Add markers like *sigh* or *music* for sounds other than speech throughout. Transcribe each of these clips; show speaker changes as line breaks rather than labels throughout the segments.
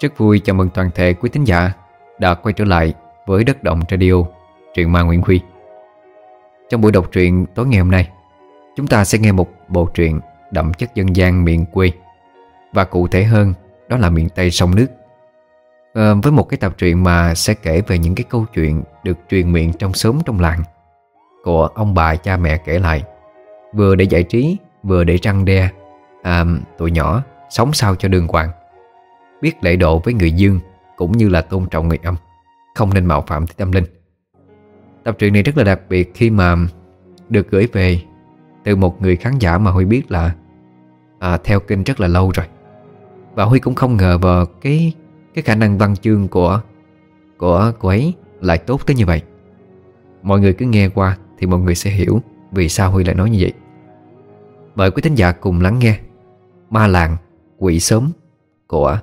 Rất vui chào mừng toàn thể quý thính giả đã quay trở lại với Đất Động Radio, truyện ma Nguyễn Huy. Trong buổi đọc truyện tối ngày hôm nay, chúng ta sẽ nghe một bộ truyện đậm chất dân gian miền quê và cụ thể hơn đó là miền Tây sông nước. À, với một cái tập truyện mà sẽ kể về những cái câu chuyện được truyền miệng trong xóm trong làng của ông bà cha mẹ kể lại, vừa để giải trí, vừa để răng đe à, tụi nhỏ sống sao cho đường hoàng biết lễ độ với người dương cũng như là tôn trọng người âm, không nên mạo phạm tới tâm linh. Tập truyện này rất là đặc biệt khi mà được gửi về từ một người khán giả mà Huy biết là à, theo kinh rất là lâu rồi. Và Huy cũng không ngờ vào cái cái khả năng văn chương của của cô ấy lại tốt tới như vậy. Mọi người cứ nghe qua thì mọi người sẽ hiểu vì sao Huy lại nói như vậy. Mời quý thính giả cùng lắng nghe Ma làng quỷ sớm của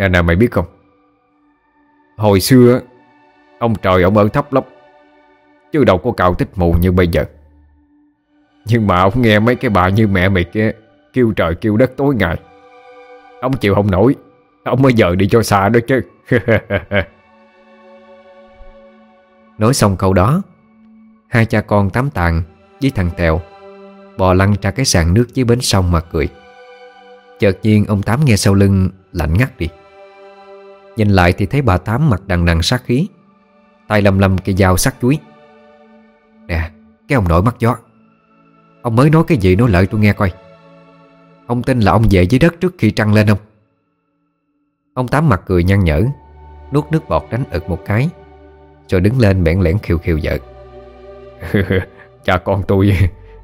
Nè nè, mày biết không? Hồi xưa Ông trời ông ơn thấp lắm, Chứ đâu có cạo tích mù như bây giờ. Nhưng mà ông nghe mấy cái bà như mẹ mày kia Kêu trời kêu đất tối ngày. Ông chịu không nổi, Ông mới giờ đi cho xa đó chứ. *laughs*
Nói xong câu đó, Hai cha con tắm tàn với thằng Tèo Bò lăn ra cái sàn nước dưới bến sông mà cười. Chợt nhiên ông Tám nghe sau lưng lạnh ngắt đi. Nhìn lại thì thấy bà Tám mặt đằng đằng sát khí. Tay lầm lầm cây dao sắc chuối. Nè, Cái ông nội mắt gió. Ông mới nói cái gì nói lợi tôi nghe coi. Ông tin là ông về dưới đất trước khi trăng lên không? Ông Tám mặt cười nhăn nhở, Nuốt nước bọt đánh ực một cái, Rồi đứng lên bẽn lẽn khiêu khiêu vợ. *laughs*
Cha con tôi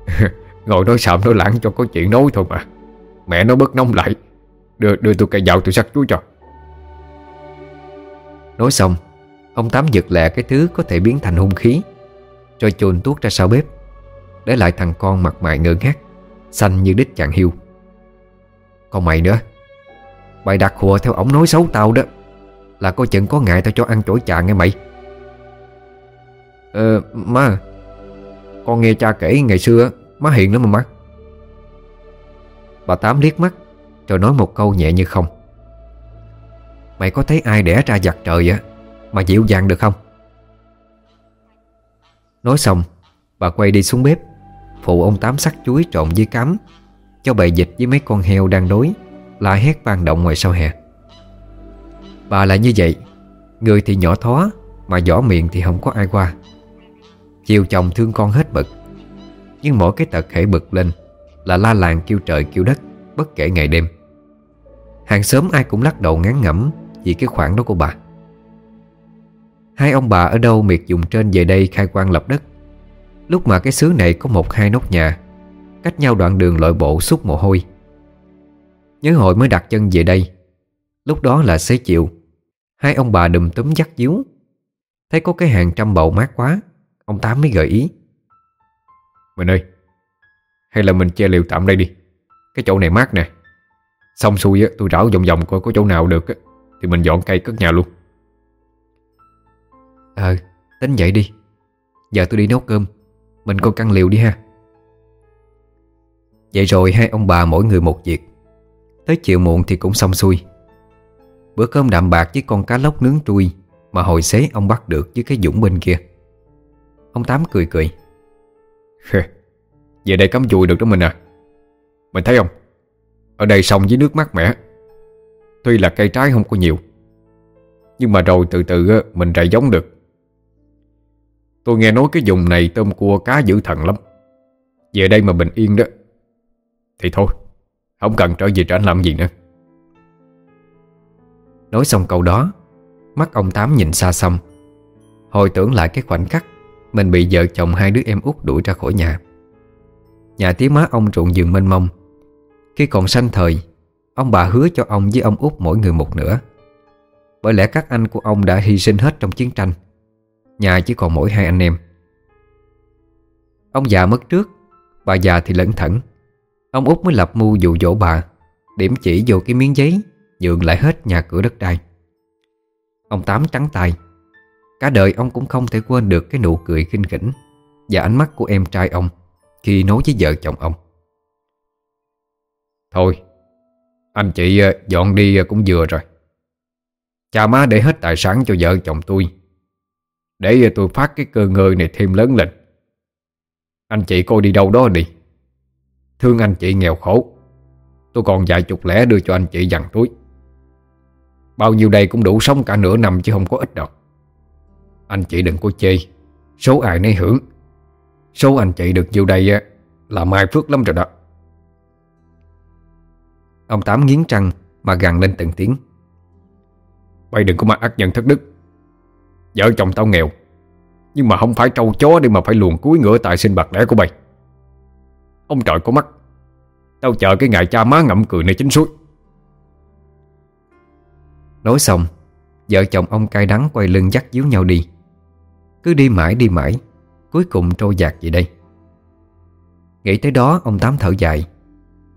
*laughs* Ngồi nói sạm nói lãng cho có chuyện nói thôi mà. Mẹ nó bớt nóng lại, Đưa đưa tôi cây dao tôi sắc chuối cho.
Nói xong, Ông Tám giật lẹ cái thứ có thể biến thành hung khí, Rồi chồn tuốt ra sau bếp, Để lại thằng con mặt mày ngơ ngác, Xanh như đít chàng hiu Còn mày nữa, Mày đặt hùa theo ổng nói xấu tao đó, Là coi chừng có ngại tao cho ăn chổi chà nghe mày. Ờ má, Con nghe cha kể ngày xưa Má hiền lắm mà má. Bà Tám liếc mắt, Rồi nói một câu nhẹ như không. Mày có thấy ai đẻ ra giặt trời á Mà dịu dàng được không? Nói xong, Bà quay đi xuống bếp. Phụ ông Tám sắc chuối trộn với cám, Cho bầy dịch với mấy con heo đang đối La hét vang động ngoài sau hè. Bà lại như vậy, Người thì nhỏ thó, Mà vỏ miệng thì không có ai qua. Chiều chồng thương con hết bực, Nhưng mỗi cái tật khẽ bực lên Là la làng kêu trời kêu đất, Bất kể ngày đêm. Hàng xóm ai cũng lắc đầu ngán ngẩm vì cái khoản đó của bà. Hai ông bà ở đâu miệt dùng trên về đây khai quang lập đất. Lúc mà cái xứ này có một hai nóc nhà, Cách nhau đoạn đường lội bộ suốt mồ hôi. Nhớ hồi mới đặt chân về đây, Lúc đó là xế chiều, Hai ông bà đùm túm dắt díu. Thấy có cái hàng trăm bầu mát quá, Ông Tám mới gợi ý.
Mình ơi, Hay là mình che liều tạm đây đi, Cái chỗ này mát nè. Xong xuôi tôi rảo vòng vòng coi có chỗ nào được thì mình dọn cây cất nhà luôn.
Ờ tính vậy đi. Giờ tôi đi nấu cơm. Mình coi căn liều đi ha. Vậy rồi hai ông bà mỗi người một việc. Tới chiều muộn thì cũng xong xuôi. Bữa cơm đạm bạc với con cá lóc nướng trui Mà hồi xế ông bắt được với cái dũng bên kia. Ông Tám cười cười.
Về đây cắm chùi được đó mình à. Mình thấy không? Ở đây sông với nước mát mẻ Tuy là cây trái không có nhiều, Nhưng mà rồi từ từ mình rạy giống được. Tôi nghe nói cái vùng này tôm cua cá dữ thần lắm. Về đây mà bình yên đó, Thì thôi, Không cần trở về trở làm gì nữa.
Nói xong câu đó, Mắt ông Tám nhìn xa xăm. Hồi tưởng lại cái khoảnh khắc Mình bị vợ chồng hai đứa em út đuổi ra khỏi nhà. Nhà tía má ông ruộng giường mênh mông, Khi còn sanh thời Ông bà hứa cho ông với ông út mỗi người một nửa. Bởi lẽ các anh của ông đã hy sinh hết trong chiến tranh. Nhà chỉ còn mỗi hai anh em. Ông già mất trước, Bà già thì lẫn thẩn Ông út mới lập mưu dụ dỗ bà, Điểm chỉ vô cái miếng giấy Nhượng lại hết nhà cửa đất đai. Ông Tám trắng tay Cả đời ông cũng không thể quên được cái nụ cười kinh khỉnh Và ánh mắt của em trai ông Khi nói với vợ chồng ông.
Thôi anh chị ờ, dọn đi ờ, cũng vừa rồi. Cha má để hết tài sản cho vợ chồng tôi. Để ờ, tôi phát cái cơ ngơi này thêm lớn lên. Anh chị coi đi đâu đó đi. Thương anh chị nghèo khổ. Tôi còn vài chục lẻ đưa cho anh chị dằn túi. Bao nhiêu đây cũng đủ sống cả nửa năm chứ không có ít đâu. Anh chị đừng có chê. Số ai nấy hưởng. Số anh chị được nhiêu đây Là mai phước lắm rồi đó.
Ông Tám nghiến răng Mà gằn lên từng tiếng.
Bay đừng có mà ác nhân thất đức. Vợ chồng tao nghèo. Nhưng mà không phải trâu chó để mà phải luồn cuối ngựa tại sinh bạc lẻ của bay Ông trời có mắt. Tao chờ cái ngày cha má ngậm cười nơi chính suối.
Nói xong Vợ chồng ông cay đắng quay lưng dắt díu nhau đi. Cứ đi mãi đi mãi Cuối cùng trôi dạt về đây. Nghĩ tới đó ông Tám thở dài.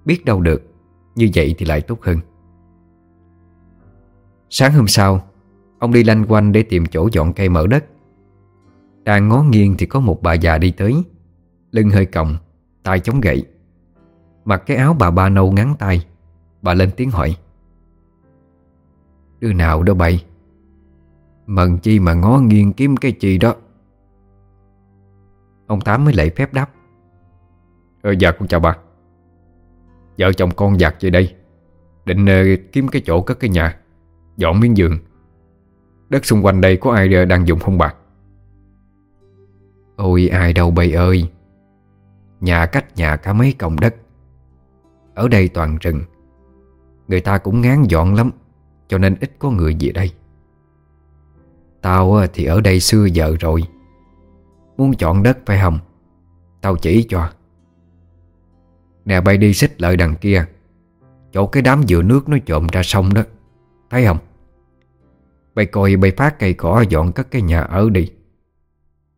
Biết đâu được như vậy thì lại tốt hơn. Sáng hôm sau, Ông đi lanh quanh để tìm chỗ dọn cây mở đất. Đang ngó nghiêng thì có một bà già đi tới, Lưng hơi còng, tay chống gậy. Mặc cái áo bà ba nâu ngắn tay, Bà lên tiếng hỏi. Đứa nào đó bay? Mần chi mà ngó nghiêng kiếm cái chi đó. Ông Tám mới lấy phép đáp.
Ờ dạ con chào bà. Vợ chồng con giặt về đây. Định uh, kiếm cái chỗ cất cái nhà Dọn miếng giường. Đất xung quanh đây có ai ờ, đang dùng không bà?
Ôi ai đâu bầy ơi. Nhà cách nhà cả mấy cổng đất. Ở đây toàn rừng. Người ta cũng ngán dọn lắm Cho nên ít có người về đây. Tao ờ, thì ở đây xưa giờ rồi. Muốn chọn đất phải không? Tao chỉ cho. Nè, bay đi xích lợi đằng kia. Chỗ cái đám dừa nước nó trộm ra sông đó. Thấy không? Bay coi, bay phát cây cỏ, dọn cất cái nhà ở đi.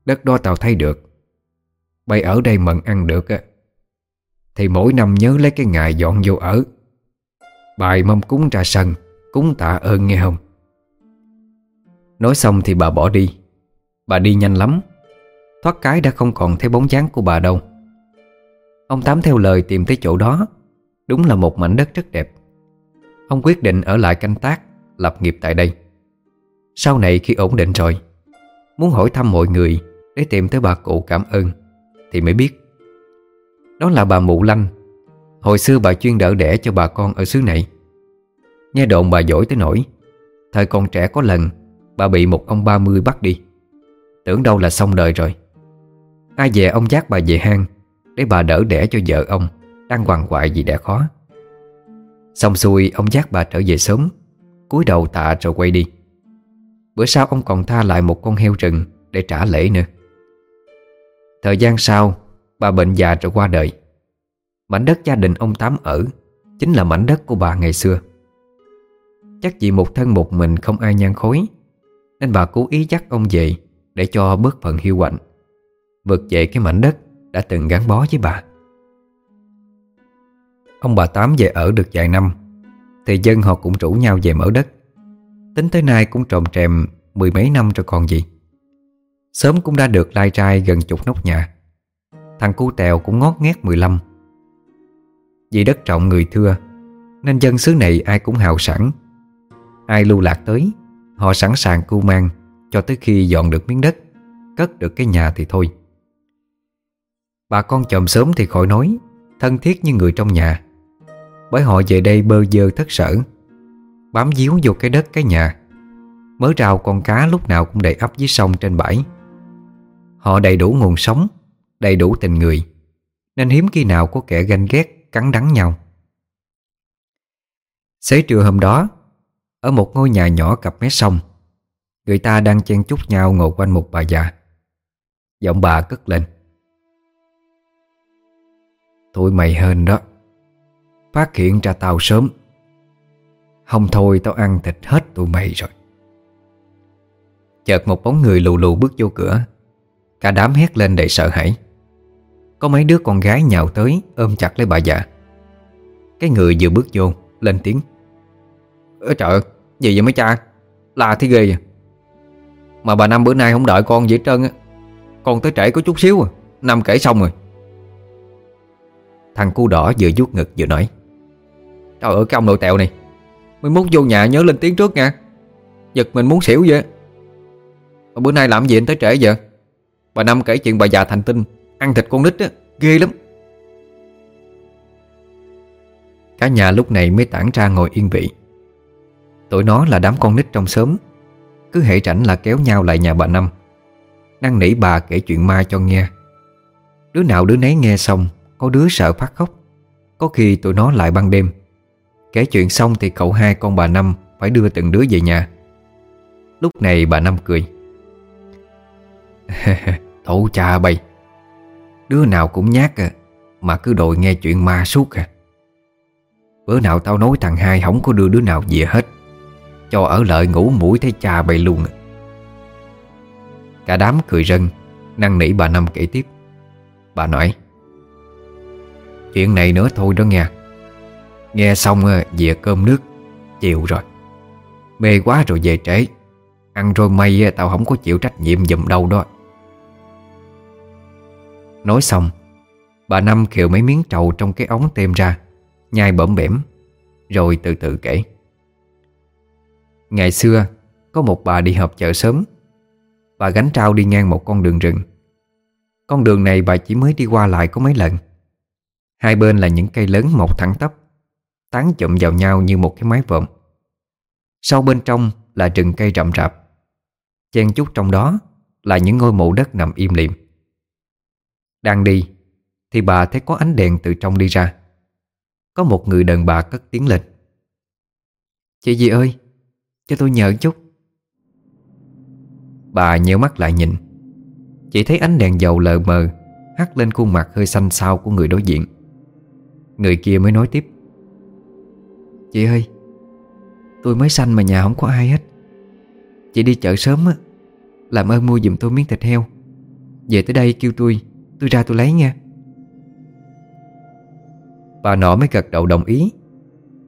Đất đó tao thấy được. Bay ở đây mận ăn được á. Thì mỗi năm nhớ lấy cái ngày dọn vô ở. Bài mâm cúng ra sân, Cúng tạ ơn nghe không? Nói xong thì bà bỏ đi. Bà đi nhanh lắm. Thoát cái đã không còn thấy bóng dáng của bà đâu. Ông Tám theo lời tìm tới chỗ đó. Đúng là một mảnh đất rất đẹp. Ông quyết định ở lại canh tác, Lập nghiệp tại đây. Sau này khi ổn định rồi, Muốn hỏi thăm mọi người Để tìm tới bà cụ cảm ơn, Thì mới biết. Đó là bà Mụ Lanh. Hồi xưa bà chuyên đỡ đẻ cho bà con ở xứ này. Nghe đồn bà giỏi tới nỗi, Thời còn trẻ có lần, Bà bị một ông ba mươi bắt đi. Tưởng đâu là xong đời rồi. Ai về ông dắt bà về hang để bà đỡ đẻ cho vợ ông, Đang hoàng hoại vì đẻ khó. Xong xuôi, ông dắt bà trở về sớm. Cúi đầu tạ rồi quay đi. Bữa sau ông còn tha lại một con heo rừng Để trả lễ nữa. Thời gian sau, Bà bệnh già rồi qua đời. Mảnh đất gia đình ông Tám ở Chính là mảnh đất của bà ngày xưa. Chắc vì một thân một mình không ai nhan khối, Nên bà cố ý dắt ông về Để cho bớt phần hiu quạnh, Vượt về cái mảnh đất đã từng gắn bó với bà. Ông bà Tám về ở được vài năm, Thì dân họ cũng rủ nhau về mở đất. Tính tới nay cũng trồng trèm Mười mấy năm rồi còn gì. Sớm cũng đã được lai trai gần chục nóc nhà. Thằng cu tèo cũng ngót nghét 15 Vì đất trọng người thưa, Nên dân xứ này ai cũng hào sẵn Ai lưu lạc tới, Họ sẵn sàng cu mang Cho tới khi dọn được miếng đất, Cất được cái nhà thì thôi. Bà con chồng sớm thì khỏi nói, Thân thiết như người trong nhà. Bởi họ về đây bơ dơ thất sở, Bám díu vô cái đất, cái nhà. Mớ rào con cá lúc nào cũng đầy ấp dưới sông trên bãi. Họ đầy đủ nguồn sống, Đầy đủ tình người, Nên hiếm khi nào có kẻ ganh ghét, Cắn đắng nhau. Xế trưa hôm đó, Ở một ngôi nhà nhỏ cặp mé sông, Người ta đang chen chúc nhau ngồi quanh một bà già. Giọng bà cất lên. Tụi mày hên đó. Phát hiện ra tao sớm. Không thôi tao ăn thịt hết tụi mày rồi. Chợt một bóng người lù lù bước vô cửa. Cả đám hét lên đầy sợ hãi. Có mấy đứa con gái nhào tới, Ôm chặt lấy bà già. Cái người vừa bước vô, Lên tiếng. Ơ trời, Gì vậy mấy cha? Là thì ghê vậy. Mà bà Năm bữa nay không đợi con gì hết trơn á. Con tới trễ có chút xíu à.
Năm kể xong rồi.
Thằng cu đỏ vừa vuốt ngực vừa nói,
Trời ơi, cái ông nội tẹo này Mới muốn vô nhà nhớ lên tiếng trước nha. Giật mình muốn xỉu vậy. Mà bữa nay làm gì anh tới trễ vậy? Bà Năm kể chuyện bà già thành tinh, Ăn thịt con nít á, Ghê lắm.
Cả nhà lúc này mới tản ra ngồi yên vị. Tụi nó là đám con nít trong xóm, Cứ hệ rảnh là kéo nhau lại nhà bà Năm, Năn nỉ bà kể chuyện ma cho nghe. Đứa nào đứa nấy nghe xong có đứa sợ phát khóc. Có khi tụi nó lại ban đêm. Kể chuyện xong thì cậu hai con bà Năm Phải đưa từng đứa về nhà. Lúc này bà Năm cười. *laughs* Tổ cha bay. Đứa nào cũng nhát à Mà cứ đòi nghe chuyện ma suốt à. Bữa nào tao nói thằng hai Không có đưa đứa nào về hết. Cho ở lợi ngủ mũi thấy cha bay luôn à. Cả đám cười rân, Năn nỉ bà Năm kể tiếp. Bà nói Chuyện này nữa thôi đó nghe. Nghe xong ờ, về cơm nước, chịu rồi. Mê quá rồi về trễ. Ăn rồi may ờ, tao không có chịu trách nhiệm dùm đâu đó. Nói xong, Bà Năm khều mấy miếng trầu trong cái ống tem ra, Nhai bẩm bẻm, Rồi từ từ kể. Ngày xưa, Có một bà đi họp chợ sớm. Bà gánh trao đi ngang một con đường rừng. Con đường này bà chỉ mới đi qua lại có mấy lần. Hai bên là những cây lớn mọc thẳng tắp, Tán chụm vào nhau như một cái mái vòm. Sau bên trong là rừng cây rậm rạp. Chen chút trong đó là những ngôi mộ đất nằm im lìm. Đang đi, Thì bà thấy có ánh đèn từ trong đi ra. Có một người đàn bà cất tiếng lên. Chị gì ơi, Cho tôi nhờ chút. Bà nhớ mắt lại nhìn. Chỉ thấy ánh đèn dầu lờ mờ Hắt lên khuôn mặt hơi xanh xao của người đối diện. Người kia mới nói tiếp. Chị ơi, Tôi mới sanh mà nhà không có ai hết. Chị đi chợ sớm á, Làm ơn mua giùm tôi miếng thịt heo. Về tới đây kêu tôi Tôi ra tôi lấy nha. Bà nọ mới gật đầu đồng ý,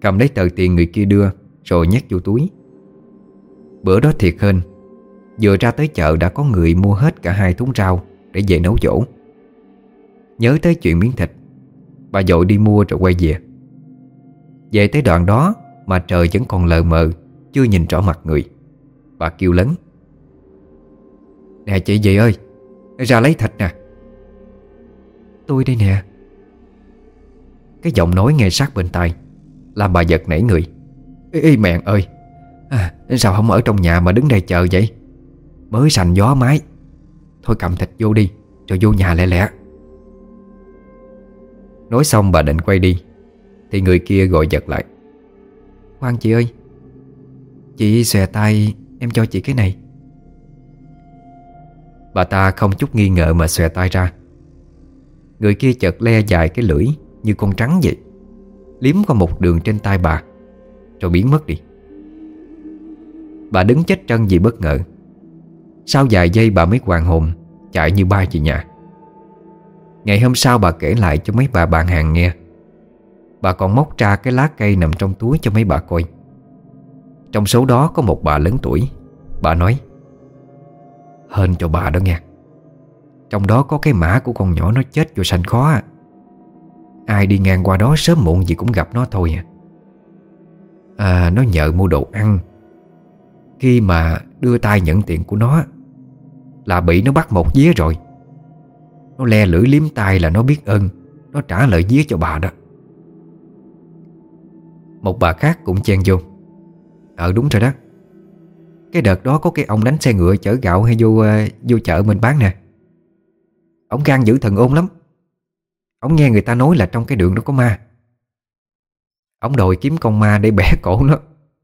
Cầm lấy tờ tiền người kia đưa, Rồi nhét vô túi. Bữa đó thiệt hơn Vừa ra tới chợ đã có người mua hết cả hai thúng rau Để về nấu dỗ. Nhớ tới chuyện miếng thịt Bà dội đi mua rồi quay về. Về tới đoạn đó Mà trời vẫn còn lờ mờ Chưa nhìn rõ mặt người. Bà kêu lớn. Nè chị gì ơi Ra lấy thịt nè. Tôi đây nè. Cái giọng nói nghe sát bên tai Làm bà giật nảy người. Ê, ê mẹ ơi à, Sao không ở trong nhà mà đứng đây chờ vậy? Mới sành gió mái. Thôi cầm thịt vô đi Rồi vô nhà lẹ lẹ. Nói xong bà định quay đi. Thì người kia gọi giật lại. Khoan chị ơi Chị xòe tay Em cho chị cái này. Bà ta không chút nghi ngờ mà xòe tay ra. Người kia chợt le dài cái lưỡi Như con trắng vậy. Liếm qua một đường trên tay bà Rồi biến mất đi. Bà đứng chết chân vì bất ngờ. Sau vài giây bà mới hoàng hồn Chạy như bay về nhà Ngày hôm sau bà kể lại cho mấy bà bạn hàng nghe. Bà còn móc ra cái lá cây nằm trong túi cho mấy bà coi. Trong số đó có một bà lớn tuổi. Bà nói, Hên cho bà đó nghe. Trong đó có cái mã của con nhỏ nó chết vô sanh khó à. Ai đi ngang qua đó sớm muộn gì cũng gặp nó thôi à. À nó nhờ mua đồ ăn. Khi mà đưa tay nhận tiền của nó, Là bị nó bắt một vía rồi. Nó le lưỡi liếm tay là nó biết ơn. Nó trả lời día cho bà đó. Một bà khác cũng chen vô. Ờ đúng rồi đó. Cái đợt đó có cái ông đánh xe ngựa chở gạo hay vô ờ, vô chợ mình bán nè. Ông gan giữ thần ôn lắm. Ông nghe người ta nói là trong cái đường đó có ma. Ông đòi kiếm con ma để bẻ cổ nó,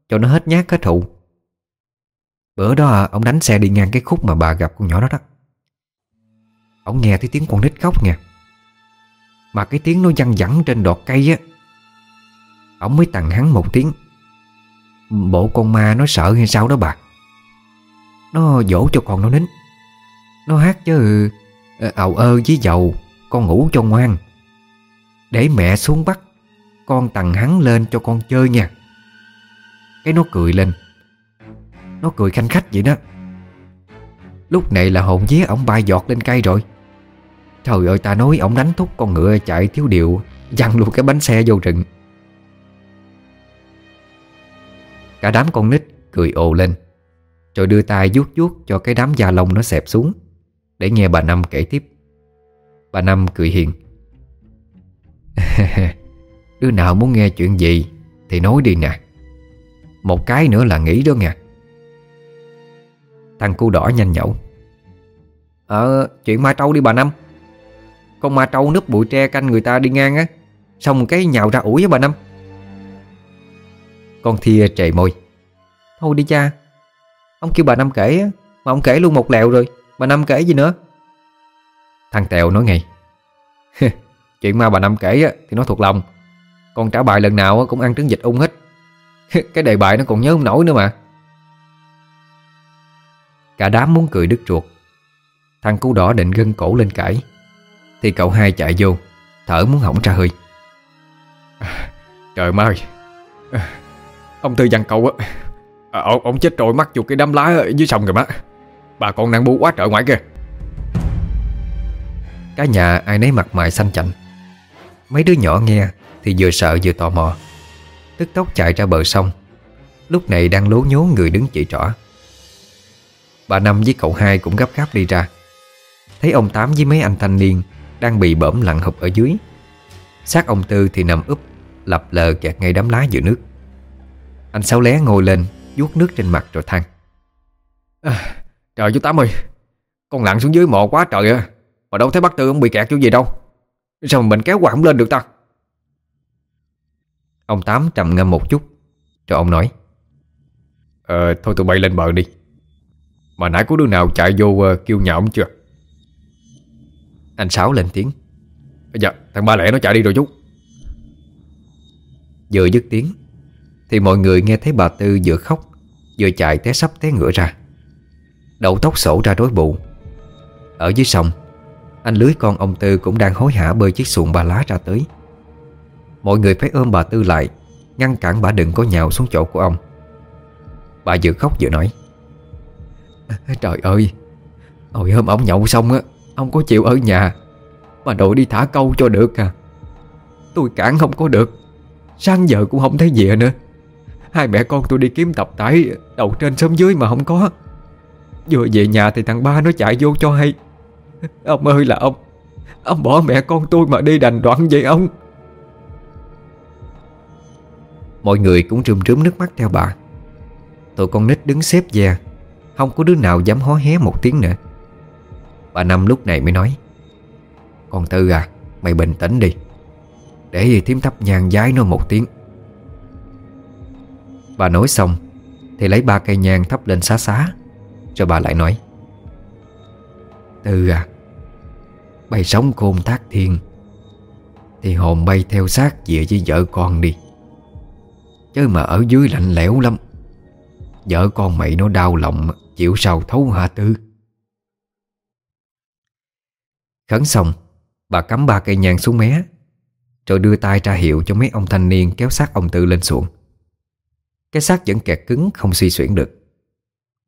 Cho nó hết nhát hết thụ Bữa đó ông đánh xe đi ngang cái khúc mà bà gặp con nhỏ đó đó. Ông nghe thấy tiếng con nít khóc nha Mà cái tiếng nó văng vẳng trên đọt cây á. Ông mới tặng hắn một tiếng. Bộ con ma nó sợ hay sao đó bà? Nó dỗ cho con nó nín. Nó hát chứ ờ, ầu ơ với dầu Con ngủ cho ngoan. Để mẹ xuống bắt Con tặng hắn lên cho con chơi nha. Cái nó cười lên. Nó cười khanh khách vậy đó. Lúc này là hồn vía ổng bay giọt lên cây rồi. Trời ơi, ta nói ổng đánh thúc con ngựa chạy thiếu điệu Văng luôn cái bánh xe vô rừng. Cả đám con nít cười ồ lên, Rồi đưa tay vuốt vuốt cho cái đám da lông nó xẹp xuống, Để nghe bà Năm kể tiếp. Bà Năm cười hiền. *laughs* Đứa nào muốn nghe chuyện gì Thì nói đi nè. Một cái nữa là nghĩ đó nha Thằng cu đỏ nhanh nhẩu. Ờ chuyện mai trâu đi bà Năm. Con ma trâu núp bụi tre canh người ta đi ngang á. Xong cái nhào ra ủi với bà Năm. Con Thia trề môi. Thôi đi cha. Ông kêu bà Năm kể á Mà ông kể luôn một lèo rồi. Bà Năm kể gì nữa? Thằng Tèo nói ngay. *laughs* Chuyện ma bà Năm kể á, thì nó thuộc lòng. Còn trả bài lần nào cũng ăn trứng vịt ung hết. *laughs* Cái đề bài nó còn nhớ không nổi nữa mà. Cả đám muốn cười đứt ruột. Thằng cu đỏ định gân cổ lên cãi. Thì cậu hai chạy vô Thở muốn hỏng ra hơi.
Trời ơi Ông Tư văn cậu á à, ông, ông chết rồi mắc vô cái đám lá ở dưới sông rồi má. Bà con đang bu quá trời ngoài kìa.
Cả nhà ai nấy mặt mày xanh chạnh Mấy đứa nhỏ nghe Thì vừa sợ vừa tò mò. Tức tốc chạy ra bờ sông. Lúc này đang lố nhố người đứng chỉ trỏ. Bà Năm với cậu hai cũng gấp gáp đi ra. Thấy ông Tám với mấy anh thanh niên Đang bị bẩm lặng hụp ở dưới. Xác ông Tư thì nằm úp Lập lờ kẹt ngay đám lá giữa nước. Anh Sáu lé ngồi lên vuốt nước trên mặt rồi than.
À, Trời chú Tám ơi Con lặn xuống dưới mò quá trời à Mà đâu thấy bác Tư ông bị kẹt chỗ gì đâu. Sao mà mình kéo quạt không lên được ta?
Ông Tám trầm ngâm một chút Rồi ông nói.
Ờ thôi tụi bay lên bờ đi. Mà nãy có đứa nào chạy vô uh, kêu nhà ông chưa
anh Sáu lên tiếng.
Dạ thằng ba lẻ nó chạy đi rồi chú.
Vừa dứt tiếng, Thì mọi người nghe thấy bà Tư vừa khóc, Vừa chạy té sắp té ngựa ra. Đầu tóc sổ ra đối bụ Ở dưới sông, Anh lưới con ông Tư cũng đang hối hả bơi chiếc xuồng ba lá ra tới. Mọi người phải ôm bà Tư lại, Ngăn cản bà đừng có nhào xuống chỗ của ông. Bà vừa khóc vừa nói, Trời ơi, Hồi hôm ông nhậu xong á Ông có chịu ở nhà, Mà đội đi thả câu cho được à. Tôi cản không có được, Sáng giờ cũng không thấy gì nữa. Hai mẹ con tôi đi kiếm tập tải Đầu trên sớm dưới mà không có. Vừa về nhà thì thằng ba nó chạy vô cho hay. Ông ơi là ông Ông bỏ mẹ con tôi mà đi đành đoạn vậy ông. Mọi người cũng rơm rớm nước mắt theo bà. Tụi con nít đứng xếp ve, Không có đứa nào dám hó hé một tiếng nữa. Bà Năm lúc này mới nói, Con Tư à Mày bình tĩnh đi, Để gì thím thắp nhang giái nó một tiếng. Bà nói xong, Thì lấy ba cây nhang thắp lên xá xá Rồi bà lại nói, Tư à Bay sống khôn thác thiên, Thì hồn bay theo xác về với vợ con đi. Chứ mà ở dưới lạnh lẽo lắm, Vợ con mày nó đau lòng, Chịu sao thấu hả Tư? Khấn xong Bà cắm ba cây nhang xuống mé Rồi đưa tay ra hiệu cho mấy ông thanh niên Kéo xác ông Tư lên xuồng Cái xác vẫn kẹt cứng không suy xuyển được.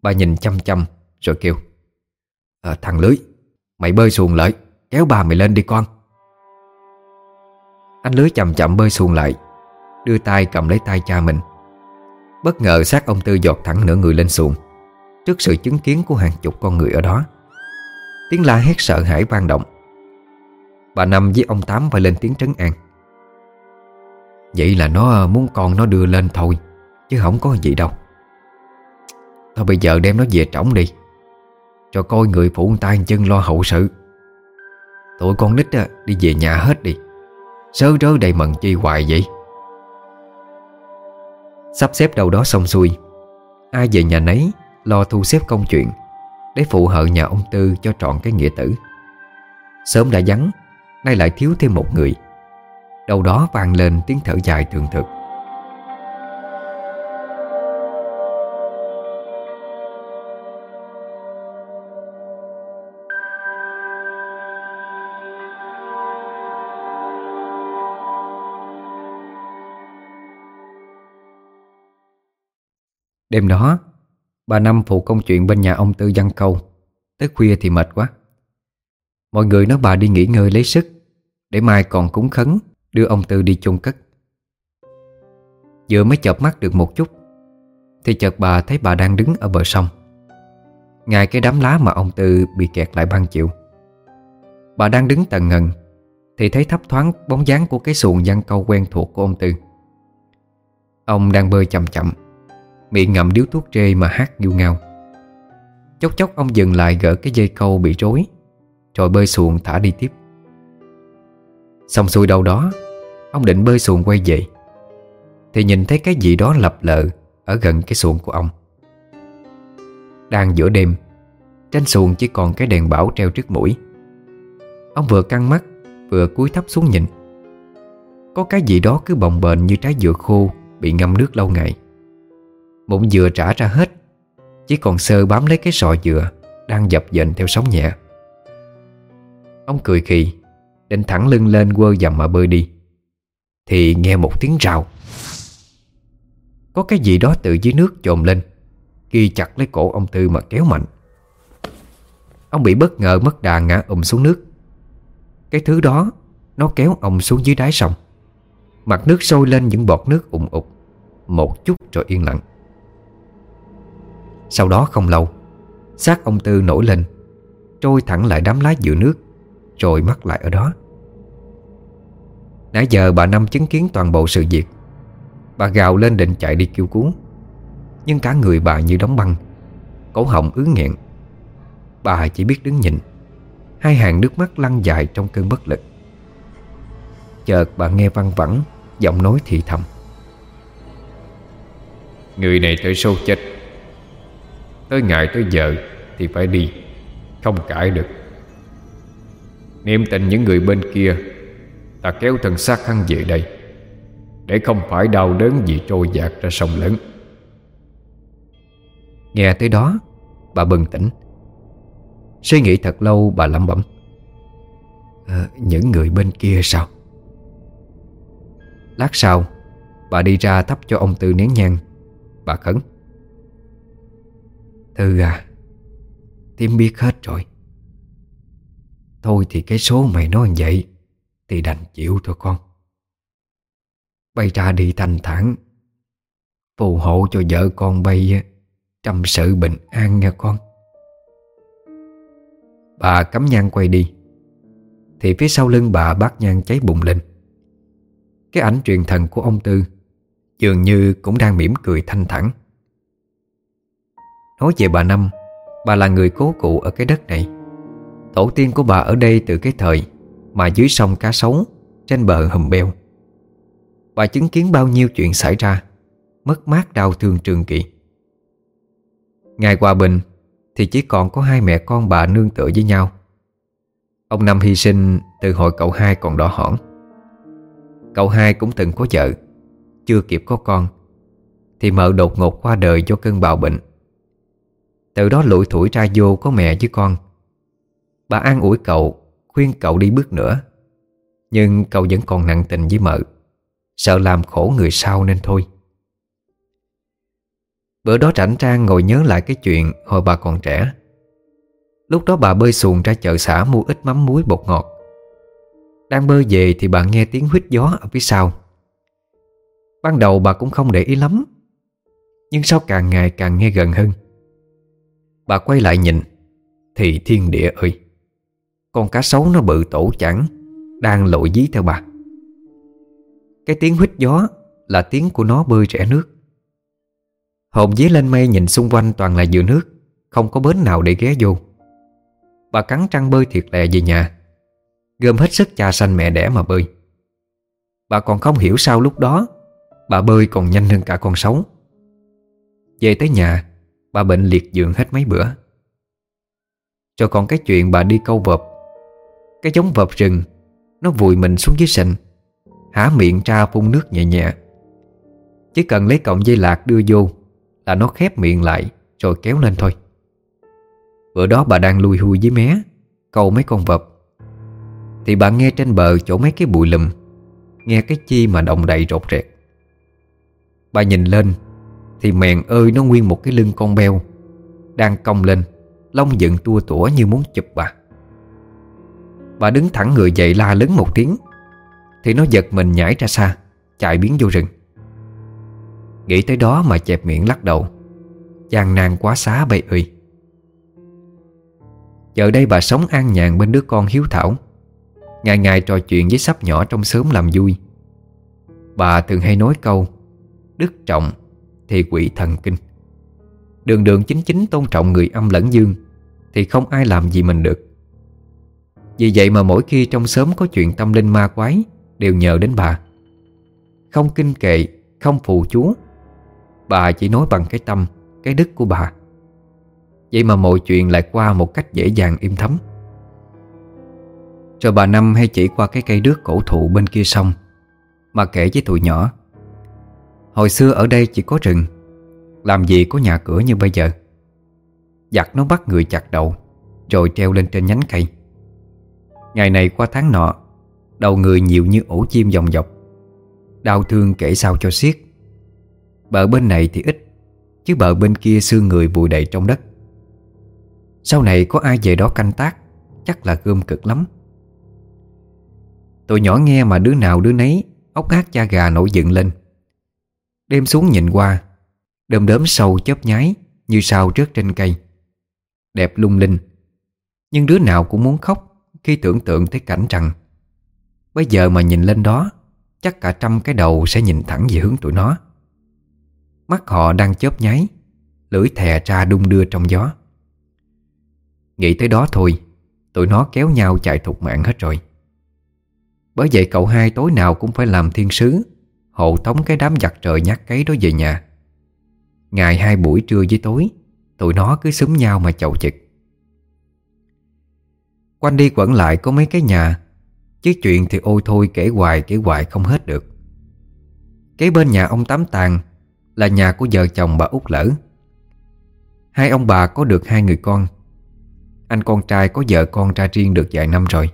Bà nhìn chăm chăm Rồi kêu à, Thằng lưới Mày bơi xuồng lại Kéo bà mày lên đi con. Anh lưới chậm chậm bơi xuồng lại Đưa tay cầm lấy tay cha mình. Bất ngờ xác ông Tư giọt thẳng nửa người lên xuồng Trước sự chứng kiến của hàng chục con người ở đó. Tiếng la hét sợ hãi vang động Bà Năm với ông Tám phải lên tiếng trấn an. Vậy là nó à, muốn con nó đưa lên thôi, Chứ không có gì đâu. Thôi bây giờ đem nó về trỏng đi, Cho coi người phụ tay chân lo hậu sự. Tụi con nít à, đi về nhà hết đi. Sớ rớ đầy mần chi hoài vậy. Sắp xếp đâu đó xong xuôi, Ai về nhà nấy Lo thu xếp công chuyện Để phụ hợ nhà ông Tư cho trọn cái nghĩa tử. Sớm đã vắng Nay lại thiếu thêm một người. Đầu đó vang lên tiếng thở dài thường thực. Đêm đó, Bà Năm phụ công chuyện bên nhà ông Tư Văn Câu. Tới khuya thì mệt quá. Mọi người nói bà đi nghỉ ngơi lấy sức. Để mai còn cúng khấn, Đưa ông Tư đi chôn cất. Vừa mới chợp mắt được một chút, Thì chợt bà thấy bà đang đứng ở bờ sông. Ngay cái đám lá mà ông Tư bị kẹt lại ban chịu Bà đang đứng tần ngần, Thì thấy thấp thoáng bóng dáng của cái xuồng văn câu quen thuộc của ông Tư. Ông đang bơi chậm chậm, Miệng ngậm điếu thuốc trê mà hát du ngao. Chốc chốc ông dừng lại gỡ cái dây câu bị rối, Rồi bơi xuồng thả đi tiếp. Xong xuôi đâu đó, Ông định bơi xuồng quay về. Thì nhìn thấy cái gì đó lập lờ Ở gần cái xuồng của ông. Đang giữa đêm, Trên xuồng chỉ còn cái đèn bảo treo trước mũi. Ông vừa căng mắt, Vừa cúi thấp xuống nhìn. Có cái gì đó cứ bồng bềnh như trái dừa khô Bị ngâm nước lâu ngày. Mụn dừa trả ra hết, Chỉ còn sơ bám lấy cái sọ dừa Đang dập dềnh theo sóng nhẹ. Ông cười khì Định thẳng lưng lên quơ dầm mà bơi đi. Thì nghe một tiếng rào. Có cái gì đó từ dưới nước trồm lên, Ghi chặt lấy cổ ông Tư mà kéo mạnh. Ông bị bất ngờ mất đà ngã ùm xuống nước. Cái thứ đó, Nó kéo ông xuống dưới đáy sông. Mặt nước sôi lên những bọt nước ủng ục Một chút rồi yên lặng. Sau đó không lâu, xác ông Tư nổi lên, Trôi thẳng lại đám lá giữa nước, Rồi mắc lại ở đó. Nãy giờ bà Năm chứng kiến toàn bộ sự việc. Bà gào lên định chạy đi kêu cứu. Nhưng cả người bà như đóng băng. Cổ họng ứ nghẹn. Bà chỉ biết đứng nhìn. Hai hàng nước mắt lăn dài trong cơn bất lực. Chợt bà nghe văng vẳng, Giọng nói thì thầm.
Người này tới sâu chết. Tới ngày tới giờ Thì phải đi. Không cãi được. Niệm tình những người bên kia Ta kéo thân xác hắn về đây Để không phải đau đớn vì trôi dạt ra sông lớn.
Nghe tới đó Bà bừng tỉnh. Suy nghĩ thật lâu bà lẩm bẩm à, Những người bên kia sao? Lát sau Bà đi ra thắp cho ông Tư nén nhang. Bà khấn Tư à Tím biết hết rồi. Thôi thì cái số mày nói vậy thì đành chịu thôi con. Bay ra đi thanh thản, Phù hộ cho vợ con bay Trăm sự bình an nha con. Bà cắm nhang quay đi, Thì phía sau lưng bà bát nhang cháy bùng lên. Cái ảnh truyền thần của ông Tư Dường như cũng đang mỉm cười thanh thản. Nói về bà Năm, Bà là người cố cụ ở cái đất này. Tổ tiên của bà ở đây từ cái thời mà dưới sông cá sấu, Trên bờ hùm beo. Bà chứng kiến bao nhiêu chuyện xảy ra, Mất mát đau thương trường kỳ. Ngày hòa bình, Thì chỉ còn có hai mẹ con bà nương tựa với nhau. Ông Năm hy sinh từ hồi cậu hai còn đỏ hỏn. Cậu hai cũng từng có vợ, Chưa kịp có con, Thì mợ đột ngột qua đời do cơn bạo bệnh. Từ đó lủi thủi ra vô có mẹ với con. Bà an ủi cậu Khuyên cậu đi bước nữa. Nhưng cậu vẫn còn nặng tình với mợ. Sợ làm khổ người sau nên thôi. Bữa đó rảnh trang ngồi nhớ lại cái chuyện Hồi bà còn trẻ. Lúc đó bà bơi xuồng ra chợ xã Mua ít mắm muối bột ngọt. Đang bơi về thì bà nghe tiếng huýt gió ở phía sau. Ban đầu bà cũng không để ý lắm, Nhưng sau càng ngày càng nghe gần hơn. Bà quay lại nhìn, Thì thiên địa ơi. Con cá sấu nó bự tổ chẳng, Đang lội dí theo bà. Cái tiếng huýt gió Là tiếng của nó bơi rẽ nước. Hồn dế lên mây nhìn xung quanh toàn là dừa nước, Không có bến nào để ghé vô. Bà cắn trăng bơi thiệt lẹ về nhà, Gom hết sức cha sanh mẹ đẻ mà bơi. Bà còn không hiểu sao lúc đó Bà bơi còn nhanh hơn cả con sấu. Về tới nhà, Bà bệnh liệt giường hết mấy bữa. Rồi còn cái chuyện bà đi câu vợp cái giống vợp rừng. Nó vùi mình xuống dưới sình Há miệng ra phun nước nhẹ nhẹ. Chỉ cần lấy cọng dây lạc đưa vô Là nó khép miệng lại Rồi kéo lên thôi. Bữa đó bà đang lui hui với mé, Câu mấy con vợp Thì bà nghe trên bờ chỗ mấy cái bụi lùm, Nghe cái chi mà động đậy rột rẹt. Bà nhìn lên, Thì mèn ơi nó nguyên một cái lưng con beo, Đang cong lên, Lông dựng tua tủa như muốn chụp bà. Bà đứng thẳng người dậy la lớn một tiếng. Thì nó giật mình nhảy ra xa, Chạy biến vô rừng. Nghĩ tới đó mà chẹp miệng lắc đầu. Chàng nan quá xá bầy ơi. Giờ đây bà sống an nhàn bên đứa con hiếu thảo. Ngày ngày trò chuyện với sắp nhỏ trong xóm làm vui. Bà thường hay nói câu, Đức trọng thì quỷ thần kinh. Đường đường chính chính tôn trọng người âm lẫn dương, Thì không ai làm gì mình được. Vì vậy mà mỗi khi trong xóm có chuyện tâm linh ma quái Đều nhờ đến bà. Không kinh kệ, không phù chú Bà chỉ nói bằng cái tâm, cái đức của bà. Vậy mà mọi chuyện lại qua một cách dễ dàng im thấm. Rồi bà Năm hay chỉ qua cái cây đước cổ thụ bên kia sông Mà kể với tụi nhỏ Hồi xưa ở đây chỉ có rừng Làm gì có nhà cửa như bây giờ. Giặc nó bắt người chặt đầu Rồi treo lên trên nhánh cây. Ngày này qua tháng nọ, Đầu người nhiều như ổ chim vòng dọc Đau thương kể sao cho xiết. Bờ bên này thì ít, Chứ bờ bên kia xương người bùi đầy trong đất. Sau này có ai về đó canh tác, Chắc là gươm cực lắm. Tụi nhỏ nghe mà đứa nào đứa nấy, Ốc ác da gà nổi dựng lên. Đêm xuống nhìn qua, Đơm đớm sâu chớp nháy, Như sao rớt trên cây. Đẹp lung linh. Nhưng đứa nào cũng muốn khóc. Khi tưởng tượng thấy cảnh rằng Bây giờ mà nhìn lên đó, Chắc cả trăm cái đầu sẽ nhìn thẳng về hướng tụi nó. Mắt họ đang chớp nháy, Lưỡi thè ra đung đưa trong gió. Nghĩ tới đó thôi, Tụi nó kéo nhau chạy thục mạng hết rồi. Bởi vậy cậu hai tối nào cũng phải làm thiên sứ, Hộ tống cái đám giặc trời nhát cấy đó về nhà. Ngày hai buổi trưa với tối, Tụi nó cứ súng nhau mà chậu chực. Quanh đi quẩn lại có mấy cái nhà. Chứ chuyện thì ôi thôi, kể hoài kể hoài không hết được. Kế bên nhà ông Tám Tàng Là nhà của vợ chồng bà út Lỡ. Hai ông bà có được hai người con. Anh con trai có vợ con ra riêng được vài năm rồi.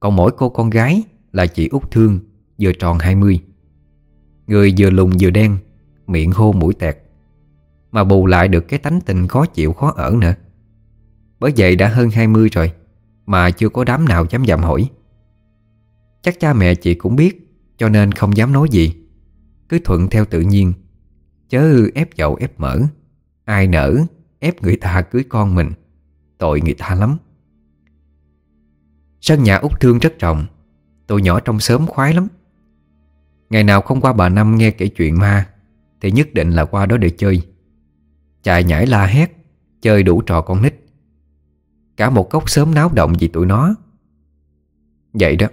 Còn mỗi cô con gái là chị út Thương, Vừa tròn 20 Người vừa lùn vừa đen, Miệng hô mũi tẹt. Mà bù lại được cái tánh tình khó chịu, khó ở nữa. Bởi vậy đã hơn 20 rồi. Mà chưa có đám nào dám dạm hỏi. Chắc cha mẹ chị cũng biết, Cho nên không dám nói gì. Cứ thuận theo tự nhiên, Chớ ép dậu ép mỡ. Ai nỡ, ép người ta cưới con mình, Tội người ta lắm. Sân nhà út thương rất rộng Tụi nhỏ trong sớm khoái lắm. Ngày nào không qua bà Năm nghe kể chuyện ma, Thì nhất định là qua đó để chơi. Chạy nhảy la hét, Chơi đủ trò con nít. Cả một góc sớm náo động vì tụi nó. Vậy đó,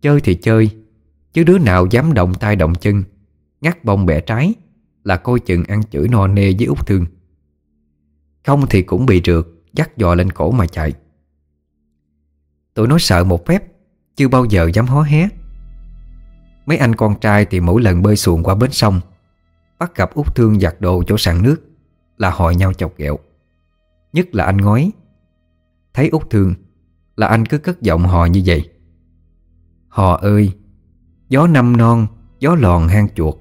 Chơi thì chơi, Chứ đứa nào dám động tay động chân, Ngắt bông bẻ trái Là coi chừng ăn chửi no nê với út thương. Không thì cũng bị rượt, Dắt dò lên cổ mà chạy. Tụi nó sợ một phép, Chưa bao giờ dám hó hé. Mấy anh con trai thì mỗi lần bơi xuồng qua bến sông, Bắt gặp út thương giặt đồ chỗ sàn nước Là hỏi nhau chọc ghẹo. Nhất là anh ngói Thấy út thương, Là anh cứ cất giọng hò như vậy. Hò ơi, Gió năm non, Gió lòn hang chuột,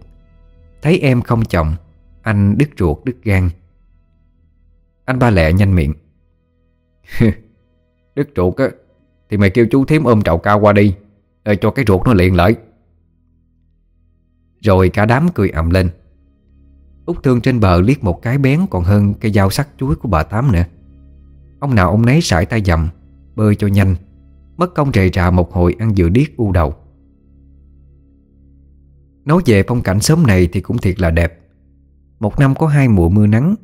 Thấy em không chồng, Anh đứt ruột đứt gan. Anh ba lẹ nhanh miệng. *laughs*
Đứt ruột á, Thì mày kêu chú thím ôm trậu cao qua đi để cho cái ruột nó liền lại.
Rồi cả đám cười ầm lên. Út thương trên bờ liếc một cái bén Còn hơn cây dao sắc chuối của bà Tám nữa. Ông nào ông nấy sải tay dầm, Bơi cho nhanh. Mất công rề rà một hồi ăn dừa điếc u đầu. Nói về phong cảnh sớm này thì cũng thiệt là đẹp. Một năm có hai mùa mưa nắng.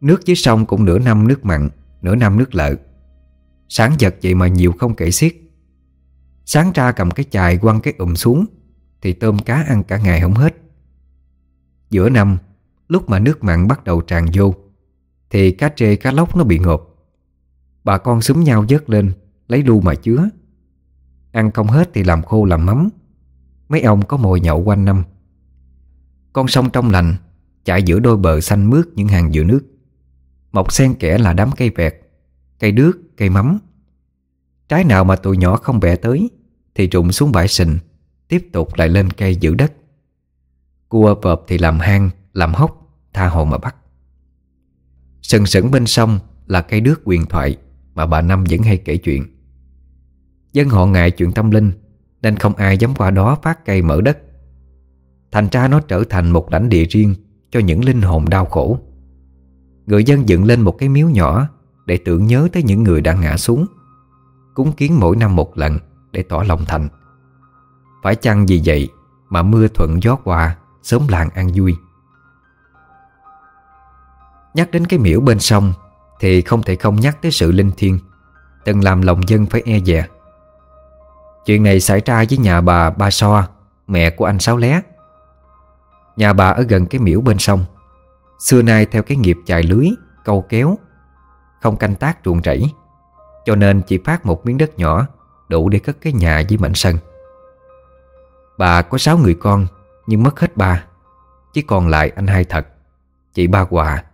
Nước dưới sông cũng nửa năm nước mặn, Nửa năm nước lợ. Sáng giật vậy mà nhiều không kể xiết. Sáng ra cầm cái chài quăng cái ụm xuống, Thì tôm cá ăn cả ngày không hết. Giữa năm, Lúc mà nước mặn bắt đầu tràn vô, Thì cá trê cá lóc nó bị ngộp. Bà con xúm nhau dớt lên Lấy lu mà chứa. Ăn không hết thì làm khô làm mắm. Mấy ông có mồi nhậu quanh năm. Con sông trong lành Chạy giữa đôi bờ xanh mướt những hàng dừa nước. Mọc xen kẽ là đám cây vẹt Cây đước, cây mắm. Trái nào mà tụi nhỏ không bẻ tới Thì rụng xuống bãi sình Tiếp tục lại lên cây giữ đất. Cua vợp thì làm hang Làm hốc, tha hồ mà bắt. Sừng sững bên sông Là cây đước quyền thoại. Mà bà Năm vẫn hay kể chuyện. Dân họ ngại chuyện tâm linh, Nên không ai dám qua đó phát cây mở đất. Thành ra nó trở thành một lãnh địa riêng Cho những linh hồn đau khổ. Người dân dựng lên một cái miếu nhỏ Để tưởng nhớ tới những người đã ngã xuống, Cúng kiến mỗi năm một lần Để tỏ lòng thành. Phải chăng vì vậy Mà mưa thuận gió qua, Sớm làng an vui? Nhắc đến cái miễu bên sông thì không thể không nhắc tới sự linh thiêng, Từng làm lòng dân phải e dè. Chuyện này xảy ra với nhà bà Ba So, Mẹ của anh Sáu Lé. Nhà bà ở gần cái miễu bên sông, Xưa nay theo cái nghiệp chài lưới, Câu kéo, Không canh tác ruộng rẫy, Cho nên chỉ phát một miếng đất nhỏ Đủ để cất cái nhà với mảnh sân. Bà có sáu người con, Nhưng mất hết ba, Chỉ còn lại anh hai thật, Chị ba quà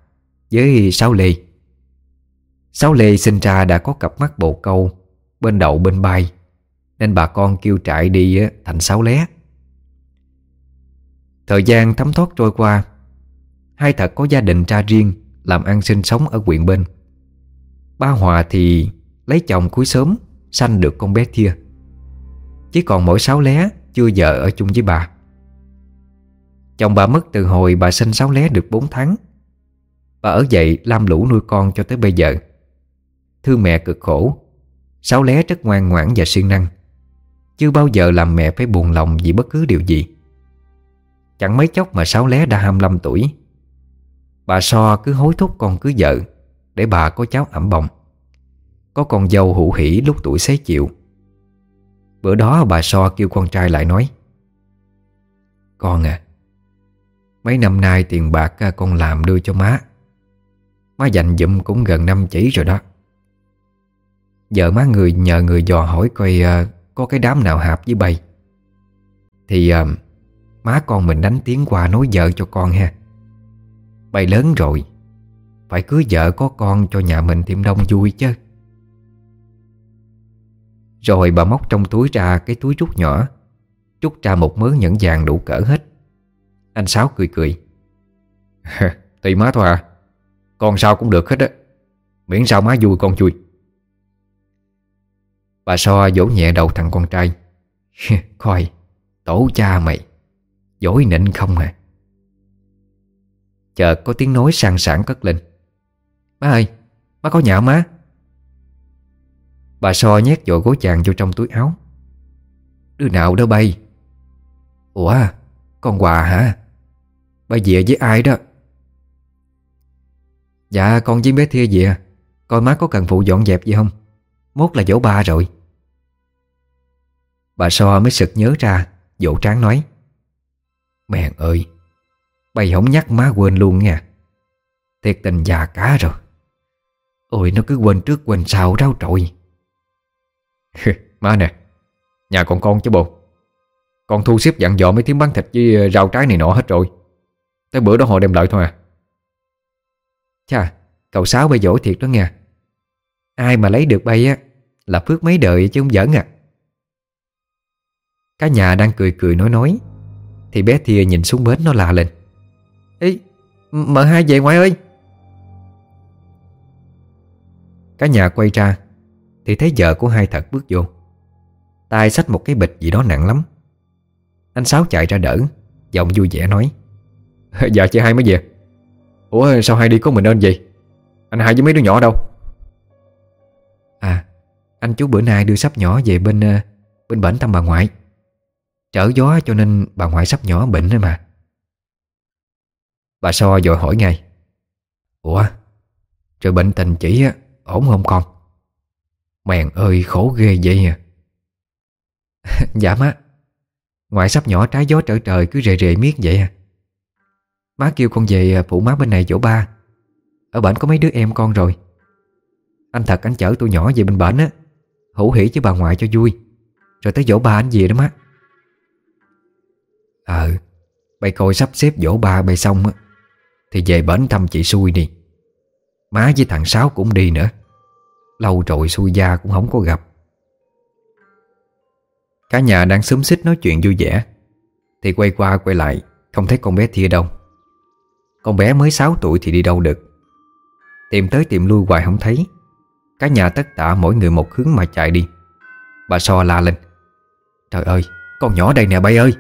Với sáu lê. Sáu lê sinh ra đã có cặp mắt bồ câu, Bên đậu bên bay, Nên bà con kêu trại đi thành sáu lé. Thời gian thấm thoát trôi qua, Hai thật có gia đình ra riêng, Làm ăn sinh sống ở quyện bên. Ba Hòa thì lấy chồng cuối sớm, Sanh được con bé Thia. Chỉ còn mỗi sáu lé Chưa vợ ở chung với bà. Chồng bà mất từ hồi bà sinh sáu lé được 4 tháng. Bà ở dậy lam lũ nuôi con cho tới bây giờ. Thương mẹ cực khổ. Sáu lé rất ngoan ngoãn và siêng năng. Chưa bao giờ làm mẹ phải buồn lòng vì bất cứ điều gì. Chẳng mấy chốc mà Sáu lé đã 25 tuổi. Bà So cứ hối thúc con cưới vợ Để bà có cháu ẩm bồng. Có con dâu hữu hỷ lúc tuổi xế chịu Bữa đó bà So kêu con trai lại nói, Con à Mấy năm nay tiền bạc con làm đưa cho má. Má dành dụm cũng gần năm chỉ rồi đó. Giờ má người nhờ người dò hỏi coi uh, Có cái đám nào hạp với bầy. Thì uh, Má con mình đánh tiếng qua nói vợ cho con ha. Bầy lớn rồi Phải cưới vợ có con cho nhà mình thêm đông vui chứ. Rồi bà móc trong túi ra cái túi rút nhỏ Rút ra một mớ nhẫn vàng đủ cỡ hết. Anh Sáu cười cười. *laughs* Thì má thôi à Con sao cũng được hết á Miễn sao má vui con vui. Bà So vỗ nhẹ đầu thằng con trai. *laughs* Coi, Tổ cha mày. Dối nịnh không à. Chợt có tiếng nói sang sảng cất lên. Má ơi, Má có nhà má. Bà so nhét dội gối chàng vô trong túi áo. Đứa nào đó bay. Ủa, Con quà hả? Bay về với ai đó? Dạ con với bé Thia về à. Coi má có cần phụ dọn dẹp gì không? Mốt là dỗ ba rồi. Bà So mới sực nhớ ra, Dỗ tráng nói Mèn ơi, Bày không nhắc má quên luôn nha. Thiệt tình già cá rồi. Ôi, nó cứ quên trước quên sau rau trội *laughs* Má nè, Nhà còn con chứ bộ. Con thu xếp dặn dò mấy tiếng bán thịt với ờ, rau trái này nọ hết rồi. Tới bữa đó họ đem lại thôi à. Chà, Cậu Sáu bây dỗ thiệt đó nha. Ai mà lấy được bay á, Là phước mấy đời chứ không giỡn à. Cả nhà đang cười cười nói nói, Thì bé Thìa nhìn xuống bến nó la lên. Ê Mợ hai về ngoại ơi. Cả nhà quay ra, Thì thấy vợ của hai thật bước vô. Tay xách một cái bịch gì đó nặng lắm. Anh Sáu chạy ra đỡ, Giọng vui vẻ nói *laughs* Dạ chị hai mới về. Ủa, sao hai đi có mình ơn vậy? Anh hai với mấy đứa nhỏ đâu? À Anh chú bữa nay đưa sắp nhỏ về bên ờ, Bên bển thăm bà ngoại. Trở gió cho nên bà ngoại sắp nhỏ bệnh rồi mà. Bà So rồi hỏi ngay. Ủa Rồi bệnh tình chỉ ổn không con? Mèn ơi, khổ ghê vậy à. *laughs* Dạ má, Ngoại sắp nhỏ trái gió trở trời cứ rề rề miết vậy à. Má kêu con về ờ, phụ má bên này chỗ ba. Ở bệnh có mấy đứa em con rồi. Anh thật anh chở tôi nhỏ về bên bển á. Hữu hỉ với bà ngoại cho vui. Rồi tới dỗ ba anh về đó má. Ờ Bây coi sắp xếp dỗ ba bây xong á, Thì về bển thăm chị xui đi. Má với thằng Sáu cũng đi nữa. Lâu rồi xui gia cũng không có gặp. Cả nhà đang xúm xích nói chuyện vui vẻ. Thì quay qua quay lại, Không thấy con bé Thia đâu. Con bé mới 6 tuổi thì đi đâu được. Tìm tới tìm lui hoài không thấy. Cả nhà tất tả mỗi người một hướng mà chạy đi. Bà So la lên. Trời ơi, con nhỏ đây nè bay ơi.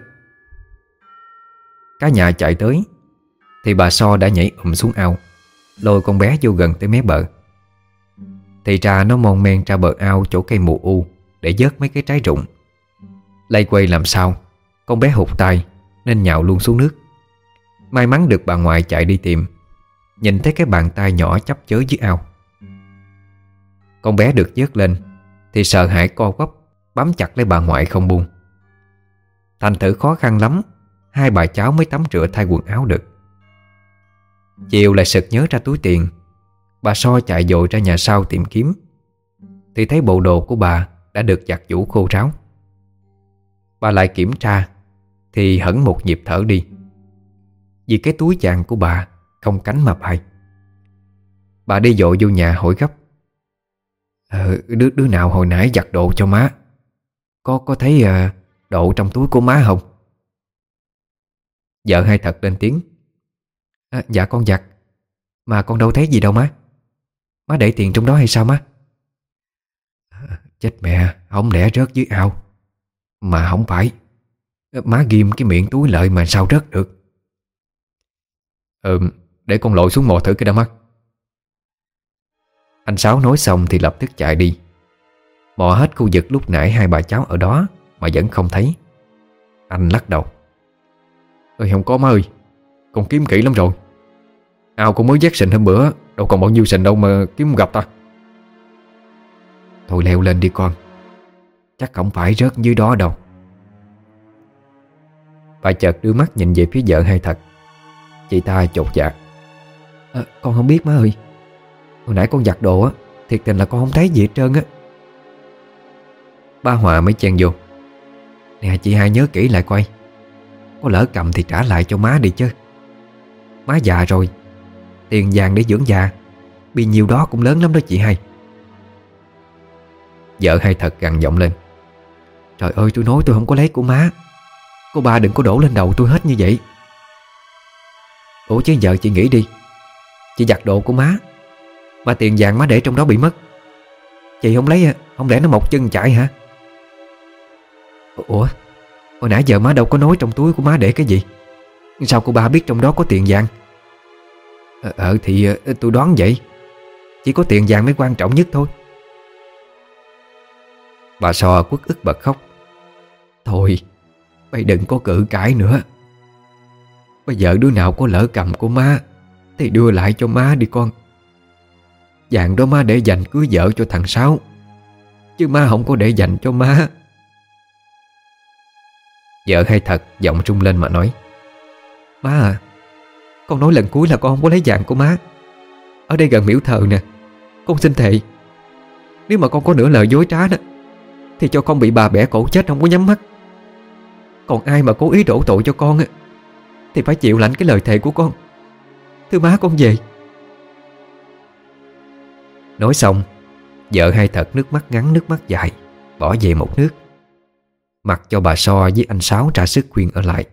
Cả nhà chạy tới, Thì bà So đã nhảy ụm xuống ao, Lôi con bé vô gần tới mé bờ. Thì ra nó mon men ra bờ ao chỗ cây mù u Để vớt mấy cái trái rụng. Lây quay làm sao, Con bé hụt tay Nên nhào luôn xuống nước. May mắn được bà ngoại chạy đi tìm, Nhìn thấy cái bàn tay nhỏ chấp chới dưới ao. Con bé được dớt lên, Thì sợ hãi co quắp, Bám chặt lấy bà ngoại không buông. Thành thử khó khăn lắm, Hai bà cháu mới tắm rửa thay quần áo được. Chiều lại sực nhớ ra túi tiền, Bà So chạy dội ra nhà sau tìm kiếm, Thì thấy bộ đồ của bà Đã được giặt vũ khô ráo. Bà lại kiểm tra, Thì hẳn một nhịp thở đi, Vì cái túi vàng của bà Không cánh mà bay. Bà đi dội vô nhà hỏi gấp ờ, đứa, đứa nào hồi nãy giặt đồ cho má? Có có thấy uh, đồ trong túi của má không? Vợ hai thật lên tiếng. À, Dạ con giặt. Mà con đâu thấy gì đâu má. Má để tiền trong đó hay sao má? À, Chết mẹ Không lẽ rớt dưới ao? Mà không phải. Má ghim cái miệng túi lợi mà sao rớt được? Ừ Để con lội xuống mò thử cái đó mắt. Anh Sáu nói xong thì lập tức chạy đi. Mò hết khu vực lúc nãy hai bà cháu ở đó Mà vẫn không thấy. Anh lắc đầu. Ơi không có má ơi Con kiếm kỹ lắm rồi. Ao cũng mới dắt sình hôm bữa Đâu còn bao nhiêu sình đâu mà kiếm gặp ta. Thôi leo lên đi con. Chắc không phải rớt dưới đó đâu. Bà chợt đưa mắt nhìn về phía vợ hai thật. Chị ta chột dạ. À, Con không biết má ơi. Hồi nãy con giặt đồ á, Thiệt tình là con không thấy gì hết trơn á. Ba Hòa mới chen vô. Nè, chị hai nhớ kỹ lại coi. Có lỡ cầm thì trả lại cho má đi chứ. Má già rồi, Tiền vàng để dưỡng già, Vì nhiều đó cũng lớn lắm đó chị hai. Vợ hai thật gằn giọng lên. Trời ơi, tôi nói tôi không có lấy của má. Cô ba đừng có đổ lên đầu tôi hết như vậy. Ủa chứ vợ chị nghĩ đi. Chị giặt đồ của má. Mà tiền vàng má để trong đó bị mất. Chị không lấy à, Không lẽ nó một chân chạy hả? Ủa Hồi nãy giờ má đâu có nói trong túi của má để cái gì? Sao cô ba biết trong đó có tiền vàng? Ờ, ờ thì ờ, tôi đoán vậy. Chỉ có tiền vàng mới quan trọng nhất thôi. Bà So quất ức bật khóc. Thôi Mày đừng có cự cãi nữa. Bây giờ đứa nào có lỡ cầm của má Thì đưa lại cho má đi con. Vàng đó má để dành cưới vợ cho thằng Sáu. Chứ má không có để dành cho má. Vợ hay thật, giọng trung lên mà nói, Má à Con nói lần cuối là con không có lấy vàng của má. Ở đây gần miễu thờ nè, Con xin thề, Nếu mà con có nửa lời dối trá đó, Thì cho con bị bà bẻ cổ chết không có nhắm mắt. Còn ai mà cố ý đổ tội cho con á, Thì phải chịu lãnh cái lời thề của con. Thưa má, con về. Nói xong Vợ hai thật nước mắt ngắn nước mắt dài Bỏ về một nước. Mặc cho bà So với anh Sáu trả sức khuyên ở lại.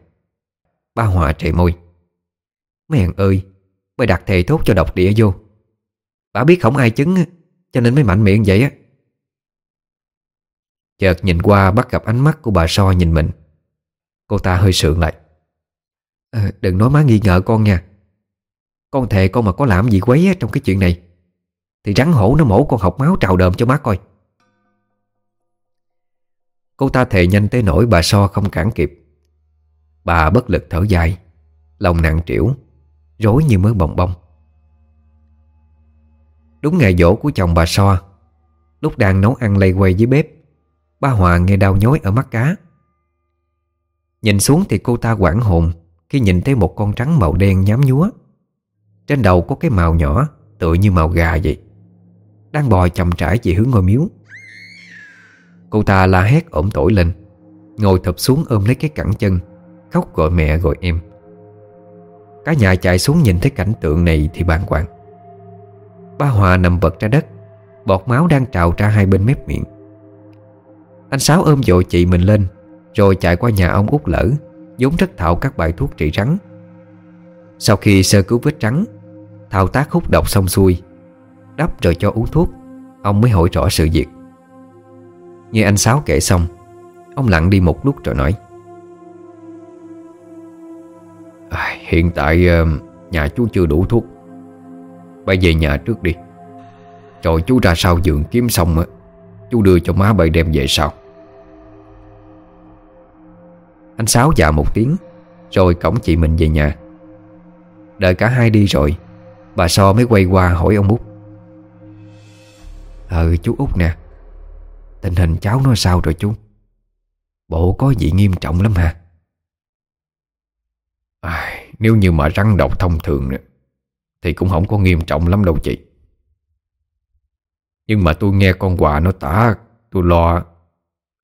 Ba Hòa trề môi. Mèn ơi Mày đặt thề tốt cho độc địa vô. Bà biết không ai chứng Cho nên mới mạnh miệng vậy á. Chợt nhìn qua bắt gặp ánh mắt của bà So nhìn mình. Cô ta hơi sượng lại. À, Đừng nói má nghi ngờ con nha. Con thề con mà có làm gì quấy trong cái chuyện này. Thì rắn hổ nó mổ con học máu trào đờm cho má coi. Cô ta thề nhanh tới nỗi bà So không cản kịp. Bà bất lực thở dài, Lòng nặng trĩu, Rối như mớ bồng bông. Đúng ngày dỗ của chồng bà So, Lúc đang nấu ăn lây quay dưới bếp, Ba Hòa nghe đau nhói ở mắt cá. Nhìn xuống thì cô ta quảng hồn Khi nhìn thấy một con trắng màu đen nhám nhúa. Trên đầu có cái màu nhỏ, Tựa như màu gà vậy. Đang bò chậm trải về hướng ngôi miếu. Cô ta la hét ổn tội lên, Ngồi thập xuống ôm lấy cái cẳng chân, Khóc gọi mẹ gọi em. Cả nhà chạy xuống nhìn thấy cảnh tượng này Thì bàng hoàng. Ba Hòa nằm vật ra đất, Bọt máu đang trào ra hai bên mép miệng. Anh Sáu ôm vội chị mình lên, Rồi chạy qua nhà ông út lỡ, vốn rất thạo các bài thuốc trị rắn. Sau khi sơ cứu vết trắng Thao tác hút độc xong xuôi Đắp rồi cho uống thuốc. Ông mới hỏi rõ sự việc. Nghe anh Sáu kể xong Ông lặng đi một lúc rồi nói.
À, Hiện tại ờ, nhà chú chưa đủ thuốc. Bây về nhà trước đi. Rồi chú ra sau giường kiếm xong Chú đưa cho má bay đem về sau.
Anh Sáu dạ một tiếng Rồi cổng chị mình về nhà. Đợi cả hai đi rồi Bà So mới quay qua hỏi ông Út. Ờ chú Út nè. Tình hình cháu nó sao rồi chú? Bộ có gì nghiêm trọng lắm hả?
À, Nếu như mà răng độc thông thường Thì cũng không có nghiêm trọng lắm đâu chị. Nhưng mà tôi nghe con quà nó tả Tôi lo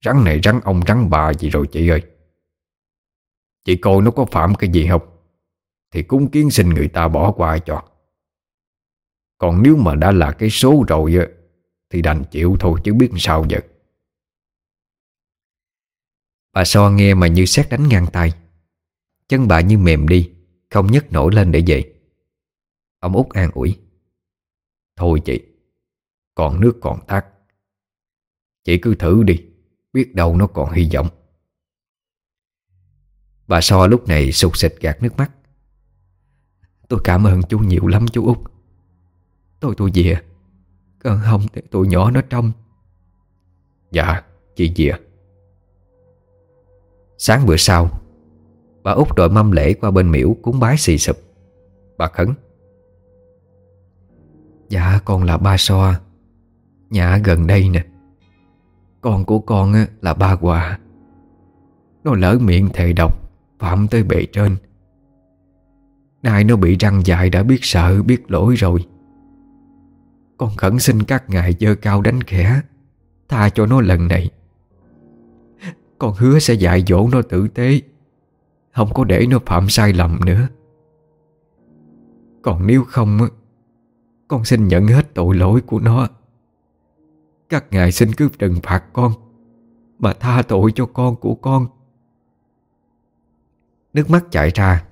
Rắn này rắn ông rắn bà gì rồi chị ơi. Chị coi nó có phạm cái gì không? Thì cúng kiến xin người ta bỏ qua cho. Còn nếu mà đã là cái số rồi thì đành chịu thôi chứ biết sao giờ.
Bà So nghe mà như xét đánh ngang tay. Chân bà như mềm đi, Không nhấc nổi lên để dậy Ông út an ủi.
Thôi chị, Còn nước còn tắt Chị cứ thử đi, Biết đâu nó còn hy vọng.
Bà So lúc này sụt sịt gạt nước mắt. Tôi cảm ơn chú nhiều lắm chú út. Tôi tôi về. Cơn hông để tụi nhỏ nó trong
Dạ chị về
Sáng bữa sau Bà út đội mâm lễ qua bên miễu cúng bái xì sụp. Bà khấn Dạ con là ba so Nhà gần đây nè. Con của con là ba Hòa. Nó lỡ miệng thề độc Phạm tới bề trên. Nay nó bị răng dài đã biết sợ biết lỗi rồi con khẩn xin các ngài dơ cao đánh khẽ, Tha cho nó lần này. Con hứa sẽ dạy dỗ nó tử tế, Không có để nó phạm sai lầm nữa. Còn nếu không Con xin nhận hết tội lỗi của nó. Các ngài xin cứ trừng phạt con, Mà tha tội cho con của con. Nước mắt chảy ra,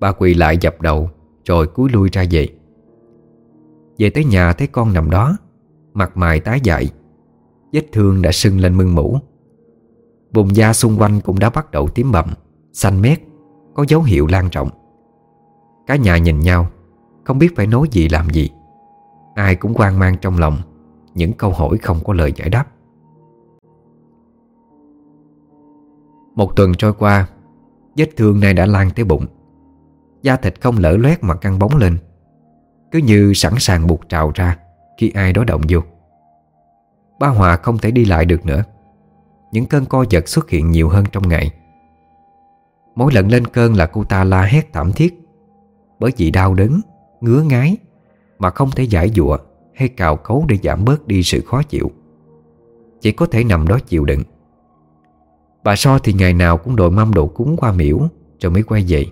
Bà quỳ lại dập đầu, Rồi cúi lui ra về. Về tới nhà thấy con nằm đó, Mặt mày tái dại, Vết thương đã sưng lên mưng mũ Vùng da xung quanh cũng đã bắt đầu tím bầm, Xanh mét, Có dấu hiệu lan rộng. Cả nhà nhìn nhau, Không biết phải nói gì làm gì. Ai cũng quan mang trong lòng Những câu hỏi không có lời giải đáp. Một tuần trôi qua, Vết thương này đã lan tới bụng. Da thịt không lỡ loét mà căng bóng lên. Cứ như sẵn sàng buộc trào ra Khi ai đó động vô. Ba Hòa không thể đi lại được nữa. Những cơn co giật xuất hiện nhiều hơn trong ngày. Mỗi lần lên cơn là cô ta la hét thảm thiết. Bởi vì đau đớn, ngứa ngái Mà không thể giải dụa hay cào cấu để giảm bớt đi sự khó chịu. Chỉ có thể nằm đó chịu đựng. Bà So thì ngày nào cũng đội mâm đồ cúng qua miễu Rồi mới quay về.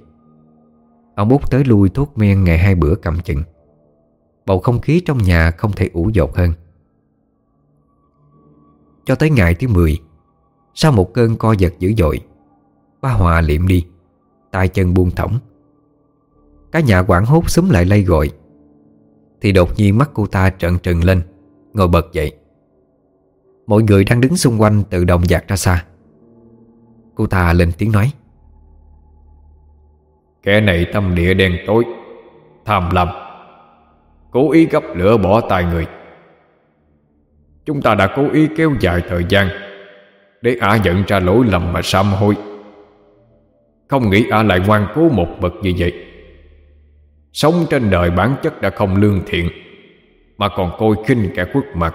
Ông út tới lui thuốc men ngày hai bữa cầm chừng. Bầu không khí trong nhà không thể ủ dột hơn. Cho tới ngày thứ 10 Sau một cơn co giật dữ dội, Ba Hòa liệm đi, tay chân buông thõng. Cả nhà quảng hốt xúm lại lay gọi. Thì đột nhiên mắt cô ta trợn trừng lên, Ngồi bật dậy. Mọi người đang đứng xung quanh tự động dạt ra xa. Cô ta lên tiếng nói.
Kẻ này tâm địa đen tối, Tham lam. Cố ý gấp lửa bỏ tay người. Chúng ta đã cố ý kéo dài thời gian Để ả nhận ra lỗi lầm mà sám hối. Không nghĩ ả lại ngoan cố một bậc như vậy. Sống trên đời bản chất đã không lương thiện, Mà còn coi khinh kẻ khuất mặt,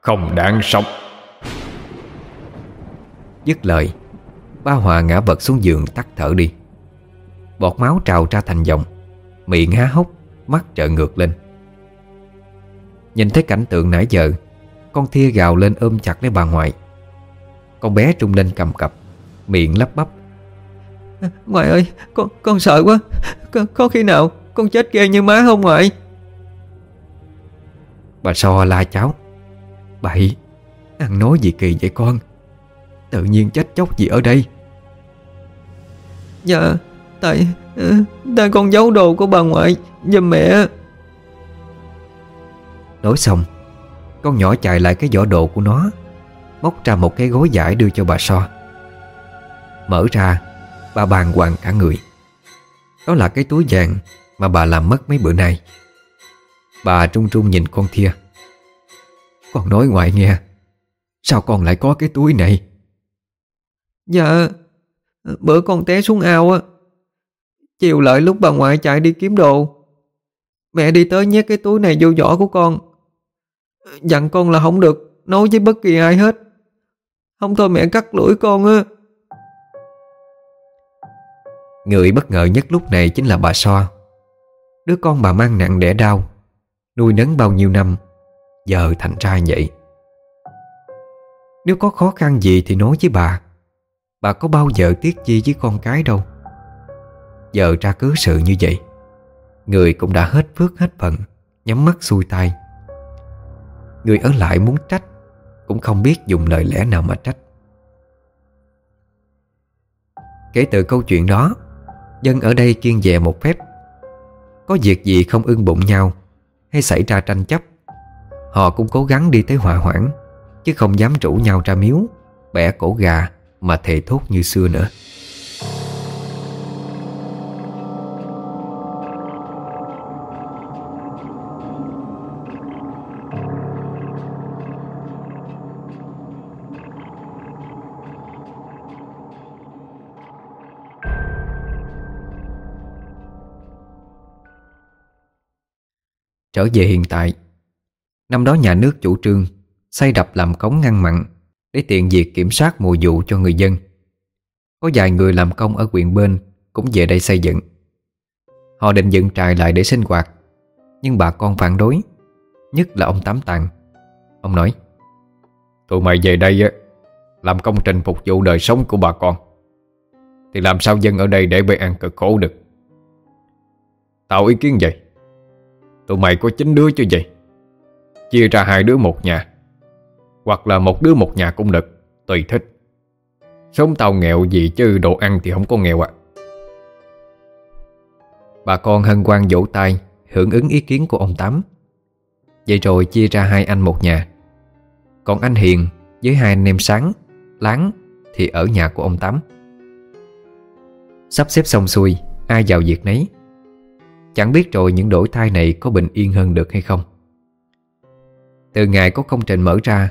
Không đáng sống.
Dứt lời, Ba Hòa ngã vật xuống giường tắt thở đi. Bọt máu trào ra thành dòng Miệng há hốc Mắt trợn ngược lên. Nhìn thấy cảnh tượng nãy giờ Con thia gào lên ôm chặt lấy bà ngoại. Con bé trung lên cầm cập Miệng lắp bắp. Ngoại ơi con con sợ quá. Có, có khi nào con chết ghê như má không ngoại? Bà so la cháu Bậy Ăn nói gì kỳ vậy con? Tự nhiên chết chóc gì ở đây? Dạ Tại ờ, Tại con giấu đồ của bà ngoại Giùm mẹ Nói xong, Con nhỏ chạy lại cái giỏ đồ của nó, Móc ra một cái gối giải đưa cho bà So. Mở ra, Bà bàng hoàng cả người. Đó là cái túi vàng Mà bà làm mất mấy bữa nay. Bà trung trung nhìn con thia. Con nói ngoại nghe, Sao con lại có cái túi này?
Dạ Bữa con té xuống ao á. Chiều lại lúc bà ngoại chạy đi kiếm đồ. Mẹ đi tới nhét cái túi này vô giỏ của con. Dặn con là không được, Nói với bất kỳ ai hết. Không thôi mẹ cắt lưỡi con á.
Người bất ngờ nhất lúc này chính là bà So. Đứa con bà mang nặng đẻ đau, Nuôi nấng bao nhiêu năm, Giờ thành ra vậy. Nếu có khó khăn gì thì nói với bà. Bà có bao giờ tiếc chi với con cái đâu. Giờ ra cứ sự như vậy, Người cũng đã hết phước hết phận, Nhắm mắt xuôi tay. Người ở lại muốn trách, Cũng không biết dùng lời lẽ nào mà trách. Kể từ câu chuyện đó, Dân ở đây kiên dè một phép. Có việc gì không ưng bụng nhau, Hay xảy ra tranh chấp, Họ cũng cố gắng đi tới hòa hoãn, Chứ không dám rủ nhau ra miếu, Bẻ cổ gà Mà thề thốt như xưa nữa. Trở về hiện tại. Năm đó nhà nước chủ trương Xây đập làm cống ngăn mặn Để tiện việc kiểm soát mùa vụ cho người dân. Có vài người làm công ở huyện bên Cũng về đây xây dựng. Họ định dựng trại lại để sinh hoạt, Nhưng bà con phản đối, Nhất là ông Tám Tàng. Ông nói,
Tụi mày về đây á, Làm công trình phục vụ đời sống của bà con. Thì làm sao dân ở đây để bê ăn cực khổ được? Tạo ý kiến vậy. Tụi mày có chín đứa chứ vậy? Chia ra hai đứa một nhà. Hoặc là một đứa một nhà cũng được Tùy thích. Sống tao nghèo gì chứ đồ ăn thì không có nghèo ạ.
Bà con hân hoan vỗ tay Hưởng ứng ý kiến của ông Tám. Vậy rồi chia ra hai anh một nhà. Còn anh Hiền với hai anh em Sáng, Láng Thì ở nhà của ông Tám. Sắp xếp xong xuôi Ai vào việc nấy? Chẳng biết rồi những đổi thay này có bình yên hơn được hay không. Từ ngày có công trình mở ra,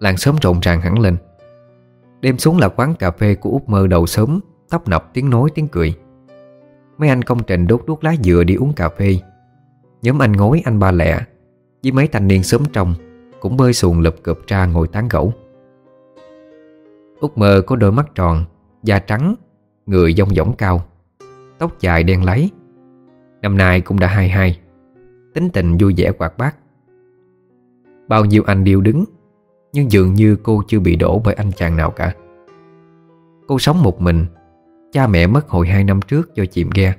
Làng sớm rộn ràng hẳn lên. Đêm xuống là quán cà phê của út mơ đầu sớm, Tấp nập tiếng nói tiếng cười. Mấy anh công trình đốt đuốc lá dừa đi uống cà phê. Nhóm anh ngối anh ba lẹ Với mấy thanh niên sớm trong Cũng bơi xuồng lụp cụp ra ngồi tán gẫu. Út mơ có đôi mắt tròn, Da trắng, Người dông dỏng cao, Tóc dài đen láy Năm nay cũng đã hai hai. Tính tình vui vẻ quạt bát. Bao nhiêu anh điêu đứng, Nhưng dường như cô chưa bị đổ bởi anh chàng nào cả. Cô sống một mình, Cha mẹ mất hồi hai năm trước do chìm ghe.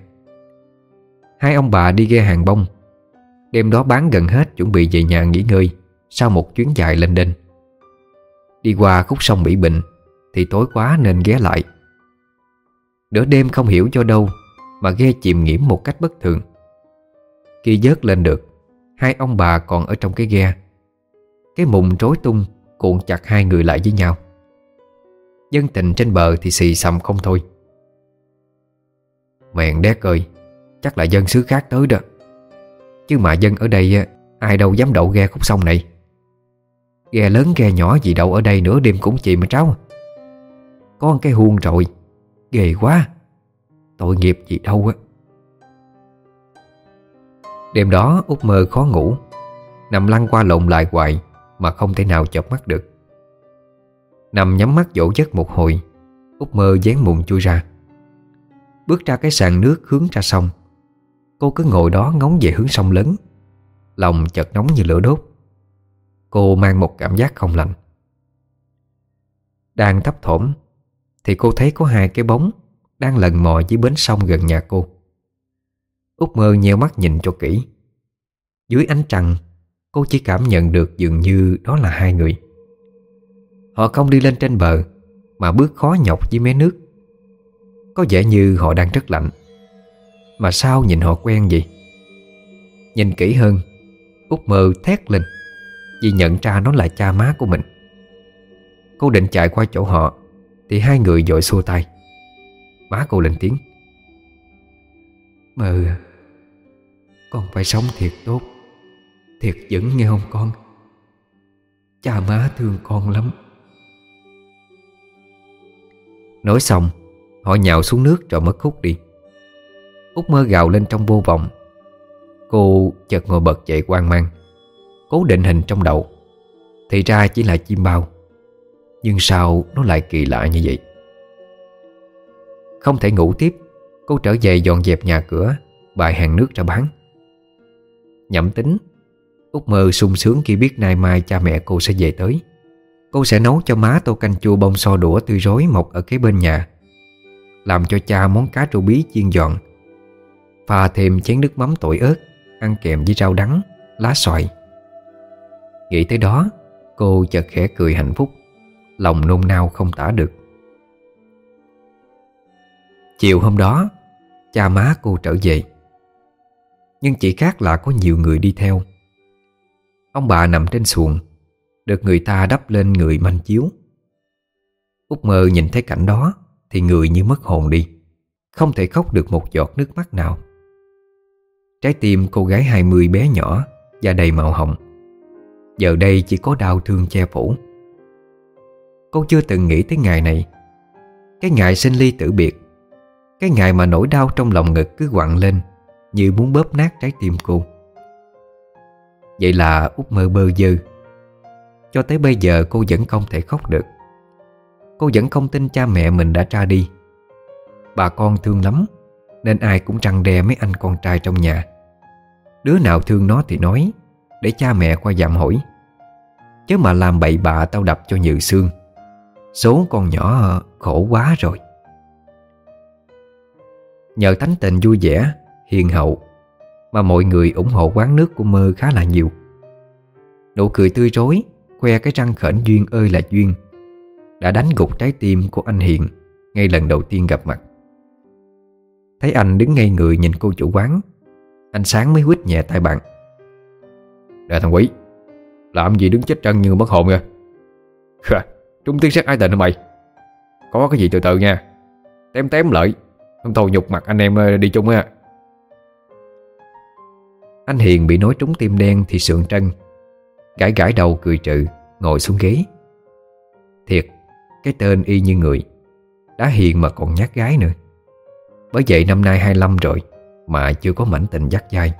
Hai ông bà đi ghe hàng bông, Đêm đó bán gần hết chuẩn bị về nhà nghỉ ngơi Sau một chuyến dài lên đên Đi qua khúc sông Mỹ Bình Thì tối quá nên ghé lại. Nửa đêm không hiểu cho đâu mà ghe chìm nghiễm một cách bất thường. Khi dớt lên được, Hai ông bà còn ở trong cái ghe. Cái mùng rối tung, Cuộn chặt hai người lại với nhau. Dân tình trên bờ thì xì xầm không thôi. Mẹn đét ơi, Chắc là dân xứ khác tới đó. Chứ mà dân ở đây Ai đâu dám đậu ghe khúc sông này. Ghe lớn ghe nhỏ gì đậu ở đây nửa đêm cũng chìm mà tráo. Có một cái huông rồi, Ghê quá. Tội nghiệp gì đâu á. Đêm đó út mơ khó ngủ, Nằm lăn qua lộn lại hoài Mà không thể nào chợp mắt được. Nằm nhắm mắt dỗ giấc một hồi út mơ dán mụn chui ra. Bước ra cái sàn nước hướng ra sông. Cô cứ ngồi đó ngóng về hướng sông lớn. Lòng chợt nóng như lửa đốt. Cô mang một cảm giác không lành. Đang thấp thổm Thì cô thấy có hai cái bóng. Đang lần mò dưới bến sông gần nhà cô. Úc mơ nheo mắt nhìn cho kỹ. Dưới ánh trăng, Cô chỉ cảm nhận được dường như đó là hai người. Họ không đi lên trên bờ, Mà bước khó nhọc dưới mé nước. Có vẻ như họ đang rất lạnh. Mà sao nhìn họ quen vậy? Nhìn kỹ hơn Úc mơ thét lên, Vì nhận ra nó là cha má của mình. Cô định chạy qua chỗ họ, Thì hai người dội xua tay. Má cô lên tiếng. Mơ Con phải sống thiệt tốt. Thiệt vững nghe không con? Cha má thương con lắm. Nói xong, Họ nhào xuống nước rồi mất hút đi. Út mơ gào lên trong vô vọng. Cô chợt ngồi bật dậy quan mang, Cố định hình trong đầu. Thì ra chỉ là chim bao, Nhưng sao nó lại kỳ lạ như vậy? Không thể ngủ tiếp. Cô trở về dọn dẹp nhà cửa Bài hàng nước ra bán. Nhẩm tính Út mơ sung sướng khi biết nay mai cha mẹ cô sẽ về tới. Cô sẽ nấu cho má tô canh chua bông so đũa tươi rối mọc ở kế bên nhà Làm cho cha món cá trâu bí chiên giòn. Pha thêm chén nước mắm tỏi ớt Ăn kèm với rau đắng, lá xoài. Nghĩ tới đó Cô chợt khẽ cười hạnh phúc Lòng nôn nao không tả được. Chiều hôm đó, Cha má cô trở về. Nhưng chỉ khác là có nhiều người đi theo. Ông bà nằm trên xuồng, Được người ta đắp lên người manh chiếu. Út mơ nhìn thấy cảnh đó Thì người như mất hồn đi, Không thể khóc được một giọt nước mắt nào. Trái tim cô gái 20 bé nhỏ Da đầy màu hồng. Giờ đây chỉ có đau thương che phủ. Cô chưa từng nghĩ tới ngày này. Cái ngày sinh ly tử biệt cái ngày mà nỗi đau trong lòng ngực cứ quặn lên, Như muốn bóp nát trái tim cô. Vậy là út mơ bơ dơ Cho tới bây giờ cô vẫn không thể khóc được. Cô vẫn không tin cha mẹ mình đã ra đi. Bà con thương lắm, Nên ai cũng răng đe mấy anh con trai trong nhà. Đứa nào thương nó thì nói, Để cha mẹ qua dạm hỏi. Chứ mà làm bậy bạ tao đập cho nhự xương Số con nhỏ khổ quá rồi. Nhờ tánh tình vui vẻ, Hiền hậu Mà mọi người ủng hộ quán nước của mơ khá là nhiều. Nụ cười tươi rối, Khoe cái răng khẩn duyên ơi là duyên, Đã đánh gục trái tim của anh Hiền Ngay lần đầu tiên gặp mặt. Thấy anh đứng ngay người nhìn cô chủ quán, Anh Sáng mới quýt nhẹ tay bạn. Nè thằng quý Làm gì đứng chết trăng như mất hồn kìa Trúng tiếng xét ai tình hả mày? Có cái gì từ từ nha, Tém tém lợi không thôi nhục mặt anh em ờ, đi chung á Anh Hiền bị nói trúng tim đen thì sượng trân Gãi gãi đầu cười trừ, Ngồi xuống ghế. Thiệt, Cái tên y như người Đã hiền mà còn nhát gái nữa. Bởi vậy năm nay 25 rồi, Mà chưa có mảnh tình dắt dai.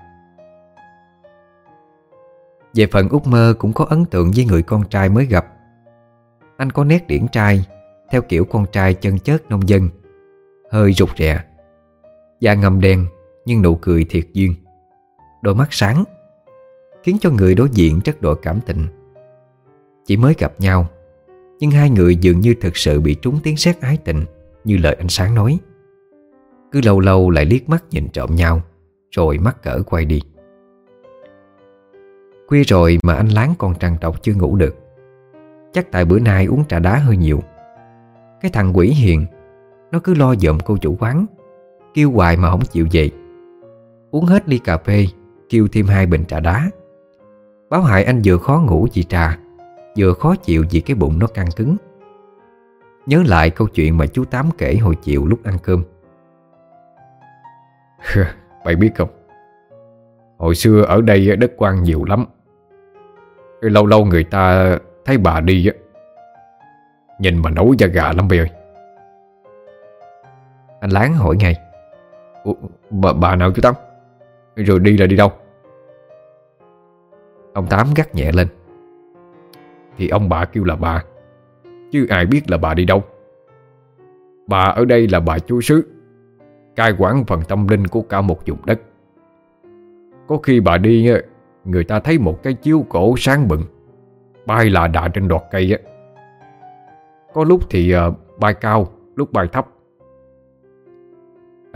Về phần út mơ cũng có ấn tượng với người con trai mới gặp. Anh có nét điển trai, Theo kiểu con trai chân chớt nông dân. Hơi rụt rè. Da ngầm đen, Nhưng nụ cười thiệt duyên. Đôi mắt sáng, Khiến cho người đối diện rất độ cảm tình. Chỉ mới gặp nhau, Nhưng hai người dường như thực sự bị trúng tiếng sét ái tình, Như lời anh Sáng nói. Cứ lâu lâu lại liếc mắt nhìn trộm nhau, Rồi mắc cỡ quay đi. Khuya rồi mà anh láng còn trằn trọc chưa ngủ được. Chắc tại bữa nay uống trà đá hơi nhiều. Cái thằng quỷ hiền nó cứ lo dộm cô chủ quán, Kêu hoài mà không chịu về. Uống hết ly cà phê, Kêu thêm hai bình trà đá. Báo hại anh vừa khó ngủ vì trà, Vừa khó chịu vì cái bụng nó căng cứng. Nhớ lại câu chuyện mà chú Tám kể hồi chiều lúc ăn cơm. *laughs*
Mày biết không? Hồi xưa ở đây đất quan nhiều lắm. Lâu lâu người ta thấy bà đi á, Nhìn mà nấu da gà lắm bây ơi.
Anh Láng hỏi ngay.
Ủa, bà, bà nào chú Tám Rồi đi là đi đâu?
Ông Tám gắt nhẹ lên.
Thì ông bà kêu là bà Chứ ai biết là bà đi đâu. Bà ở đây là bà chú sứ Cai quản phần tâm linh của cả một vùng đất. Có khi bà đi Người ta thấy một cái chiếu cổ sáng bừng Bay là đà trên đọt cây á. Có lúc thì ờ, bay cao Lúc bay thấp.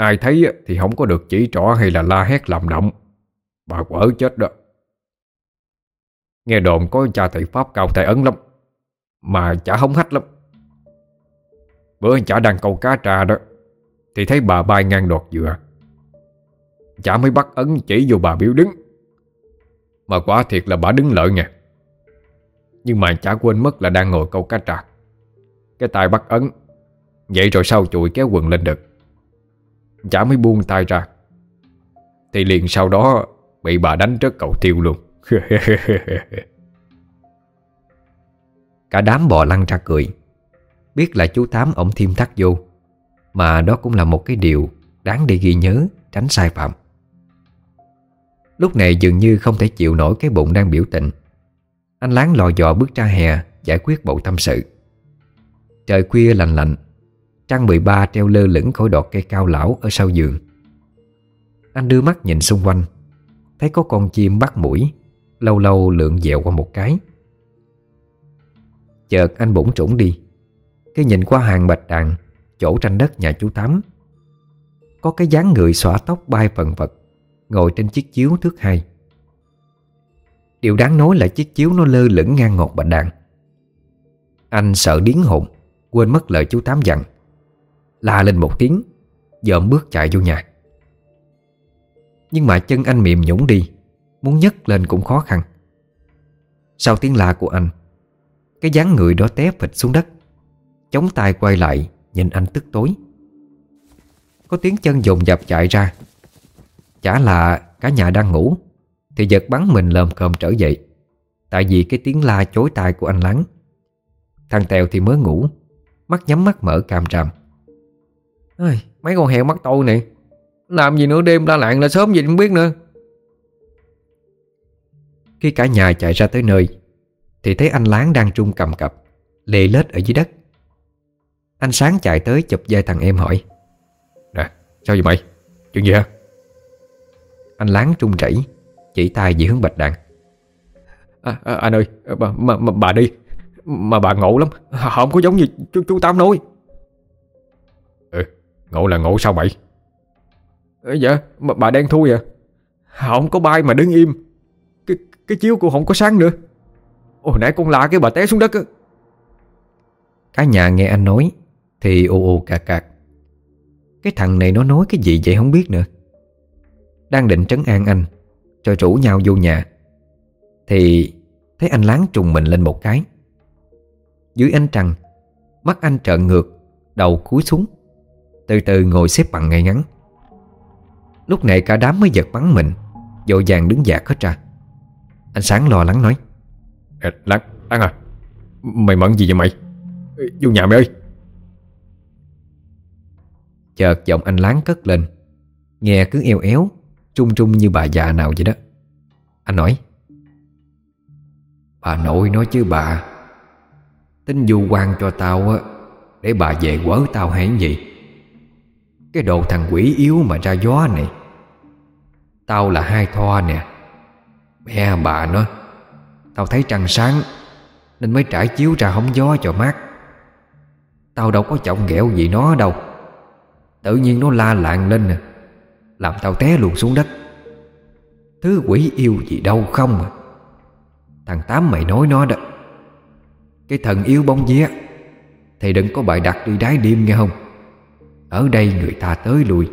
Ai thấy thì không có được chỉ trỏ hay là la hét làm động Bà quở chết đó. Nghe đồn có cha thầy Pháp cao tay ấn lắm, Mà chả hống hách lắm. Bữa chả đang câu cá trà đó, Thì thấy bà bay ngang đọt dừa. Chả mới bắt ấn chỉ vô bà biểu đứng. Mà quả thiệt là bà đứng lợi nha Nhưng mà chả quên mất là đang ngồi câu cá trà Cái tay bắt ấn, Vậy rồi sao chùi kéo quần lên được. Chả mới buông tay ra. Thì liền sau đó Bị bà đánh rớt cầu tiêu luôn. *laughs*
Cả đám bò lăn ra cười. Biết là chú Tám ổng thêm thắt vô, Mà đó cũng là một cái điều Đáng để ghi nhớ, Tránh sai phạm. Lúc này dường như không thể chịu nổi Cái bụng đang biểu tình. Anh láng lò dò bước ra hè Giải quyết bộ tâm sự. Trời khuya lạnh lạnh Trang 13 treo lơ lửng khỏi đọt cây cao lão Ở sau giường. Anh đưa mắt nhìn xung quanh, Thấy có con chim bắt mũi, Lâu lâu lượn dẹo qua một cái. Chợt anh bỗng trũng đi Cái nhìn qua hàng bạch đàn, Chỗ tranh đất nhà chú Tám Có cái dáng người xõa tóc bay phần vật Ngồi trên chiếc chiếu thước hai. Điều đáng nói là chiếc chiếu nó lơ lửng ngang ngọt bạch đàn. Anh sợ điến hồn, Quên mất lời chú Tám dặn. La lên một tiếng Dợm bước chạy vô nhà. Nhưng mà chân anh mềm nhũng đi, Muốn nhấc lên cũng khó khăn. Sau tiếng la của anh, Cái dáng người đó té phịch xuống đất. Chống tay quay lại, Nhìn anh tức tối. Có tiếng chân dồn dập chạy ra. Chả là cả nhà đang ngủ, Thì giật bắn mình lờm cơm trở dậy. Tại vì cái tiếng la chối tai của anh Lắng. Thằng Tèo thì mới ngủ, Mắt nhắm mắt mở cam ràm.
Ôi, Mấy con heo mắt tôi này. Làm gì nữa đêm la lạng là sớm gì không biết nữa.
Khi cả nhà chạy ra tới nơi Thì thấy anh Láng đang trung cầm cập Lê lết ở dưới đất. Anh Sáng chạy tới chụp vai thằng em hỏi
Nè sao vậy mày? Chuyện gì hả?
Anh Láng trung rẩy Chỉ tay về hướng Bạch Đàn
à, à, Anh ơi bà, mà, mà, bà đi. Mà bà ngộ lắm Không có giống như chú, chú Tám nói. Ừ ngộ là ngộ sao mày?
Dạ mà bà đen thui à Không có bay mà đứng im. Cái, cái chiếu cũng không có sáng nữa. Ồ nãy con lạ cái bà té xuống đất á.
Cả nhà nghe anh nói Thì ồ ồ cạc cạc. Cái thằng này nó nói cái gì vậy không biết nữa. Đang định trấn an anh Rồi rủ nhau vô nhà Thì thấy anh láng trùng mình lên một cái. Dưới ánh trăng Mắt anh trợn ngược Đầu cúi xuống Từ từ ngồi xếp bằng ngay ngắn. Lúc này cả đám mới giật bắn mình Dội vàng đứng dạt hết ra. Anh Sáng lo lắng nói
à, Lắng, Lắng à Mày mẫn gì vậy mày? Vô nhà mày ơi.
Chợt giọng anh Láng cất lên Nghe cứ eo éo Trung trung như bà già nào vậy đó. Anh nói Bà nội nói chứ bà Tính du quan cho tao á Để bà về quớ tao hay gì cái đồ thằng quỷ yếu mà ra gió này. Tao là hai thoa nè. Mẹ bà nó. Tao thấy trăng sáng, Nên mới trải chiếu ra hóng gió cho mát. Tao đâu có trọng ghẹo gì nó đâu. Tự nhiên nó la lạng lên nè. Làm tao té luôn xuống đất. Thứ quỷ yêu gì đâu không à. Thằng Tám mày nói nó đó. Cái thần yếu bóng vía, Thì đừng có bài đặt đi đái đêm nghe không? Ở đây người ta tới lui.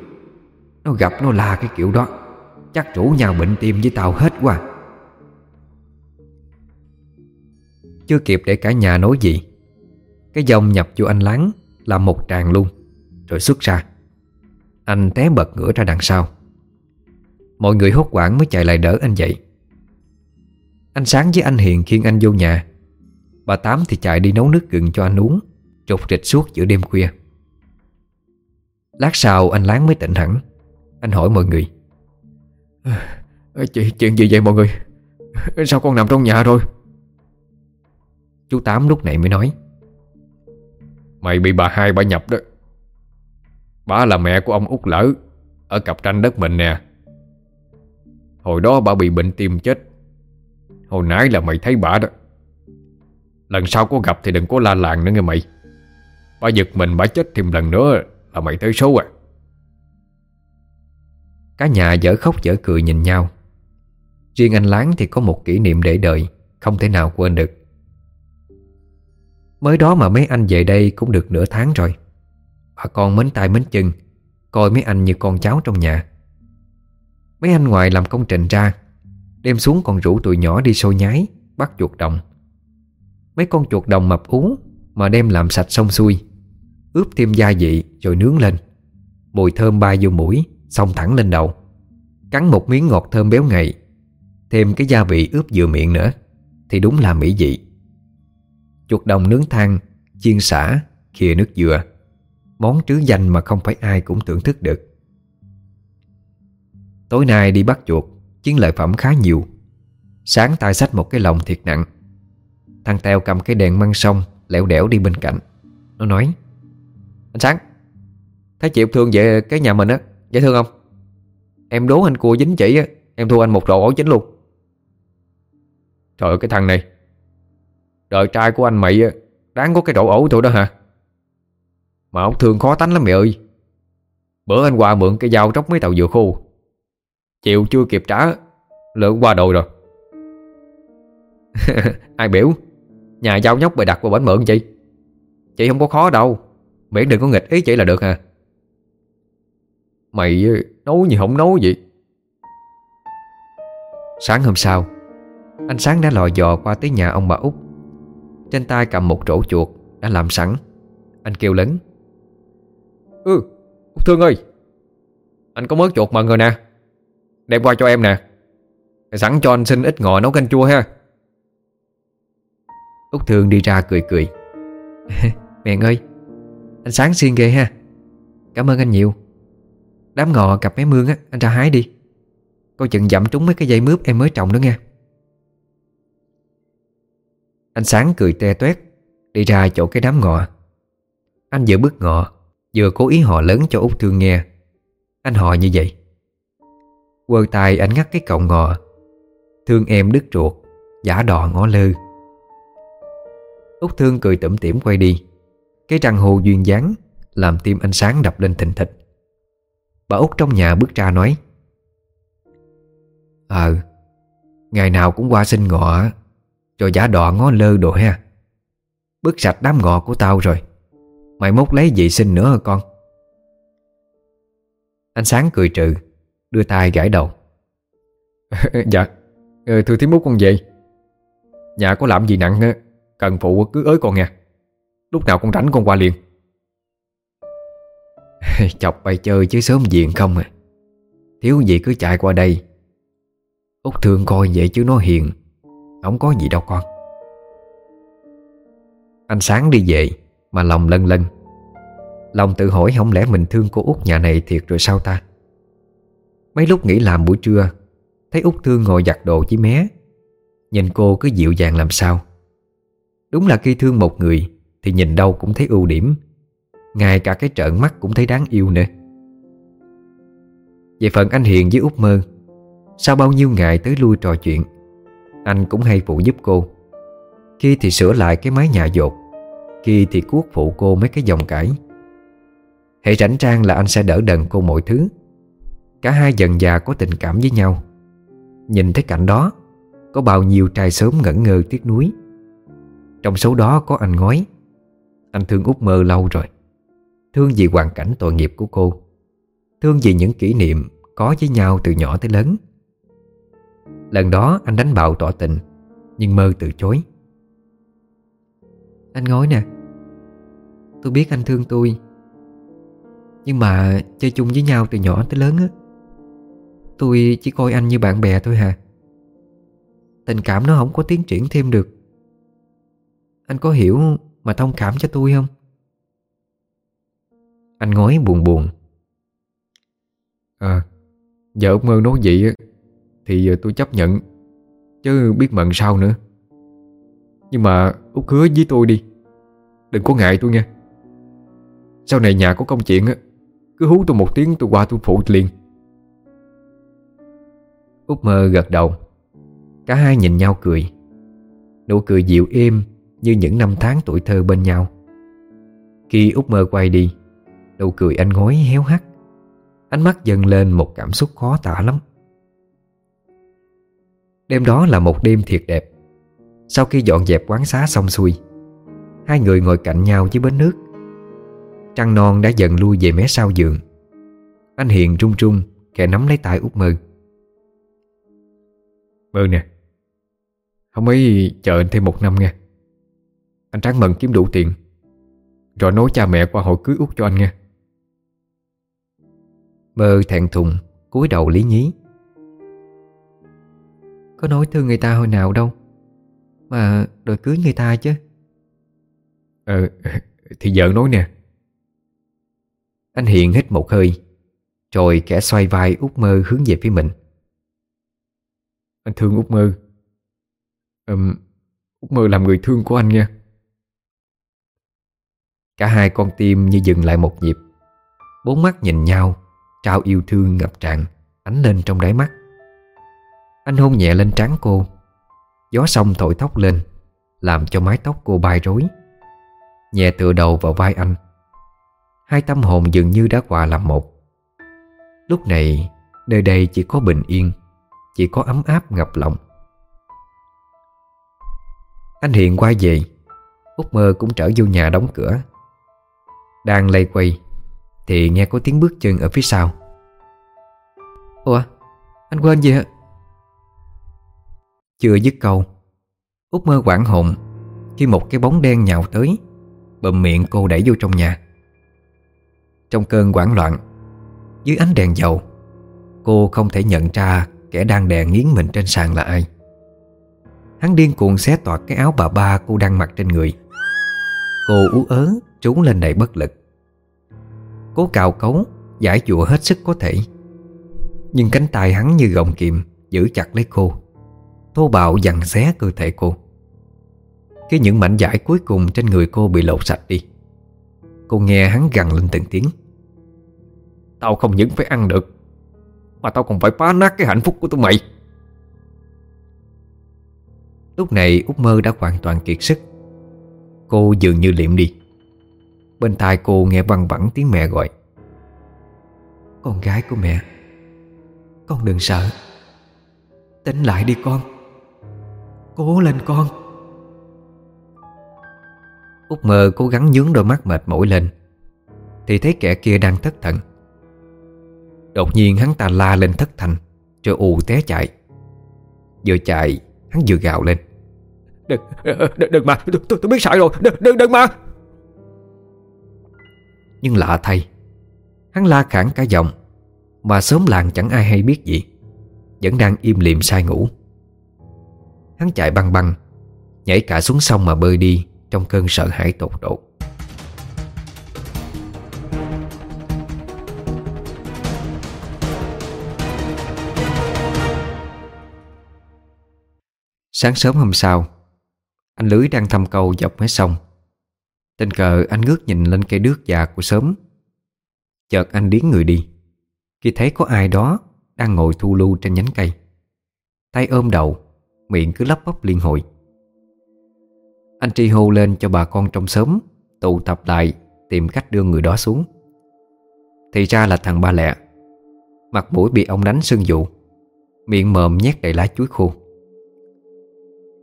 Nó gặp nó la cái kiểu đó. Chắc rủ nhau bệnh tim với tao hết quá. Chưa kịp để cả nhà nói gì, Cái dòng nhập vô anh láng là một tràng luôn, Rồi xuất ra. Anh té bật ngửa ra đằng sau. Mọi người hốt quảng mới chạy lại đỡ anh dậy. Anh Sáng với anh Hiền khiêng anh vô nhà. Bà Tám thì chạy đi nấu nước gừng cho anh uống, Trục trịch suốt giữa đêm khuya. Lát sau anh Láng mới tỉnh hẳn. Anh hỏi mọi người.
Chị, Chuyện gì vậy mọi người? Sao con nằm trong nhà rồi?
Chú Tám lúc này mới nói.
Mày bị bà hai bà nhập đó. Bà là mẹ của ông út lỡ Ở cặp tranh đất mình nè. Hồi đó bà bị bệnh tim chết. Hồi nãy là mày thấy bà đó. Lần sau có gặp thì đừng có la làng nữa nghe mày. Bà giật mình bà chết thêm lần nữa là mày tới số à?
Cả nhà dở khóc dở cười nhìn nhau. Riêng anh Láng thì có một kỷ niệm để đời Không thể nào quên được. Mới đó mà mấy anh về đây cũng được nửa tháng rồi. Bà con mến tay mến chân, Coi mấy anh như con cháu trong nhà. Mấy anh ngoài làm công trình ra Đêm xuống còn rủ tụi nhỏ đi sôi nhái, Bắt chuột đồng. Mấy con chuột đồng mập ú Mà đem làm sạch xong xuôi. Ướp thêm gia vị rồi nướng lên. Mùi thơm bay vô mũi Xong thẳng lên đầu. Cắn một miếng ngọt thơm béo ngậy Thêm cái gia vị ướp vừa miệng nữa Thì đúng là mỹ vị. Chuột đồng nướng than Chiên xả, khìa nước dừa. Món trứ danh mà không phải ai cũng thưởng thức được. Tối nay đi bắt chuột Chiến lợi phẩm khá nhiều. Sáng tay xách một cái lồng thiệt nặng. Thằng Teo cầm cái đèn măng sông Lẻo đẻo đi bên cạnh. Nó nói anh Sáng. Thấy chị thương về cái nhà mình á. Dễ thương không? Em đố anh cua dính chỉ á. Em thua anh một rổ ổ chính luôn.
Trời ơi, cái thằng này. Đời trai của anh mày Đáng có cái rổ ổ thôi đó hả? Mà ông thương khó tánh lắm mẹ ơi. Bữa anh qua mượn cái dao tróc mấy tàu dừa khô. Chịu chưa kịp trả lỡ qua đồ rồi. *laughs*
Ai biểu? Nhà giao nhóc bày đặt vào bánh mượn chị. Chị không có khó đâu. Miễn đừng có nghịch ý chỉ là được à.
Mày nấu gì không nấu vậy?
Sáng hôm sau Anh Sáng đã lò dò qua tới nhà ông bà út. Trên tay cầm một rổ chuột Đã làm sẵn. Anh kêu lớn.
Ừ Út Thương ơi, Anh có mớ chuột mần rồi nè. Đem qua cho em nè. Sẵn cho anh xin ít ngò nấu canh chua ha.
Út Thương đi ra cười cười. *laughs* Mẹ ơi anh sáng xiên ghê ha. Cảm ơn anh nhiều. Đám ngò cặp mé mương á, Anh ra hái đi. Coi chừng dặm trúng mấy cái dây mướp em mới trồng đó nha Anh sáng cười te toét, Đi ra chỗ cái đám ngọ Anh vừa bước ngọ Vừa cố ý họ lớn cho Út Thương nghe. Anh họ như vậy. Quơ tay anh ngắt cái cọng ngọ Thương em đứt ruột, Giả đò ngó lơ. Út Thương cười tủm tỉm quay đi. Cái răng hồ duyên dáng Làm tim anh sáng đập lên thình thịch. Bà Út trong nhà bước ra nói Ờ Ngày nào cũng qua xin ngọ, Cho giả đọ ngó lơ đồ ha. Bước sạch đám ngọ của tao rồi Mày mốt lấy gì xin nữa hả con? Anh Sáng cười trừ, Đưa tay gãi đầu. *laughs*
Dạ ờ, Thưa thím út con về. Nhà có làm gì nặng Cần phụ cứ ới con nha. Lúc nào con rảnh con qua liền. *laughs*
Chọc bay chơi chứ sớm diện không à. Thiếu gì cứ chạy qua đây. Út thương coi vậy chứ nó hiền. Không có gì đâu con. Anh Sáng đi về, Mà lòng lân lân. Lòng tự hỏi không lẽ mình thương cô út nhà này thiệt rồi sao ta? Mấy lúc nghỉ làm buổi trưa, Thấy út thương ngồi giặt đồ với mé. Nhìn cô cứ dịu dàng làm sao. Đúng là khi thương một người thì nhìn đâu cũng thấy ưu điểm. Ngay cả cái trợn mắt cũng thấy đáng yêu nữa. Về phần anh Hiền với út Mơ, Sau bao nhiêu ngày tới lui trò chuyện, Anh cũng hay phụ giúp cô. Khi thì sửa lại cái mái nhà dột, Khi thì cuốc phụ cô mấy cái dòng cải. Hãy rảnh trang là anh sẽ đỡ đần cô mọi thứ. Cả hai dần già có tình cảm với nhau. Nhìn thấy cảnh đó, Có bao nhiêu trai sớm ngẩn ngơ tiếc nuối. Trong số đó có anh ngói. Anh thương út mơ lâu rồi. Thương vì hoàn cảnh tội nghiệp của cô. Thương vì những kỷ niệm Có với nhau từ nhỏ tới lớn. Lần đó anh đánh bạo tỏ tình, Nhưng mơ từ chối. Anh ngói nè. Tôi biết anh thương tôi. Nhưng mà chơi chung với nhau từ nhỏ tới lớn á, Tôi chỉ coi anh như bạn bè thôi hà. Tình cảm nó không có tiến triển thêm được. Anh có hiểu mà thông cảm cho tôi không? Anh ngói buồn buồn.
À Giờ út mơ nói vậy Thì tôi chấp nhận, Chứ biết mận sao nữa. Nhưng mà út hứa với tôi đi, Đừng có ngại tôi nha. Sau này nhà có công chuyện á, Cứ hú tôi một tiếng tôi qua tôi phụ liền.
Út mơ gật đầu. Cả hai nhìn nhau cười. Nụ cười dịu êm như những năm tháng tuổi thơ bên nhau. Khi Út mơ quay đi, Nụ cười anh ngói héo hắt. Ánh mắt dần lên một cảm xúc khó tả lắm. Đêm đó là một đêm thiệt đẹp. Sau khi dọn dẹp quán xá xong xuôi, Hai người ngồi cạnh nhau dưới bến nước. Trăng non đã dần lui về mé sau giường. Anh Hiền trung trung Kẻ nắm lấy tay út mơ.
Mơ nè Không ấy chờ anh thêm một năm nha anh tráng mận kiếm đủ tiền. Rồi nói cha mẹ qua hội cưới út cho anh nghe.
Mơ thẹn thùng cúi đầu lý nhí.
Có nói thương người ta hồi nào đâu Mà đòi cưới người ta chứ.
Ờ Thì vợ nói nè.
Anh Hiền hít một hơi Rồi kẻ xoay vai út mơ hướng về phía mình.
Anh thương út mơ. Um, Út mơ làm người thương của anh nha
Cả hai con tim như dừng lại một nhịp. Bốn mắt nhìn nhau, Trao yêu thương ngập tràn, Ánh lên trong đáy mắt. Anh hôn nhẹ lên trán cô. Gió sông thổi tóc lên, Làm cho mái tóc cô bay rối. Nhẹ tựa đầu vào vai anh. Hai tâm hồn dường như đã hòa làm một. Lúc này, Nơi đây chỉ có bình yên, Chỉ có ấm áp ngập lòng. Anh Hiền quay về. Út mơ cũng trở vô nhà đóng cửa. Đang lây quay, Thì nghe có tiếng bước chân ở phía sau.
Ủa, Anh quên gì hả?
Chưa dứt câu Út mơ quảng hồn Khi một cái bóng đen nhào tới bầm miệng cô đẩy vô trong nhà. Trong cơn quảng loạn, Dưới ánh đèn dầu, Cô không thể nhận ra Kẻ đang đè nghiến mình trên sàn là ai. Hắn điên cuồng xé toạc cái áo bà ba cô đang mặc trên người. Cô ú ớ trốn lên đầy bất lực. Cố cào cấu Giải dụa hết sức có thể. Nhưng cánh tay hắn như gọng kiềm Giữ chặt lấy cô. Thô bạo dằn xé cơ thể cô. Khi những mảnh vải cuối cùng Trên người cô bị lột sạch đi Cô nghe hắn gằn lên từng tiếng.
Tao không những phải ăn được Mà tao còn phải phá nát cái hạnh phúc của tụi mày.
Lúc này Út Mơ đã hoàn toàn kiệt sức. Cô dường như liệm đi Bên tai cô nghe văng vẳng tiếng mẹ gọi.
Con gái của mẹ Con đừng sợ. Tỉnh lại đi con. Cố lên con.
Út Mơ cố gắng nhướng đôi mắt mệt mỏi lên Thì thấy kẻ kia đang thất thần. Đột nhiên hắn ta la lên thất thành Rồi ù té chạy. Vừa chạy hắn vừa gào lên.
Đừng, đừng, đừng mà tôi, tôi, tôi biết sợ rồi. Đừng, đừng, đừng mà.
Nhưng lạ thay, Hắn la khẳng cả giọng, Mà sớm làng chẳng ai hay biết gì, Vẫn đang im liệm sai ngủ. Hắn chạy băng băng, Nhảy cả xuống sông mà bơi đi Trong cơn sợ hãi tột độ. Sáng sớm hôm sau, Anh Lưới đang thăm câu dọc mé sông. Tình cờ anh ngước nhìn lên cây đước già của sớm. Chợt anh điến người đi. Khi thấy có ai đó Đang ngồi thu lưu trên nhánh cây. Tay ôm đầu, Miệng cứ lắp bắp liên hồi. Anh tri hô lên cho bà con trong xóm Tụ tập lại Tìm cách đưa người đó xuống. Thì ra là thằng ba lẹ. Mặt mũi bị ông đánh sưng dụ. Miệng mồm nhét đầy lá chuối khô.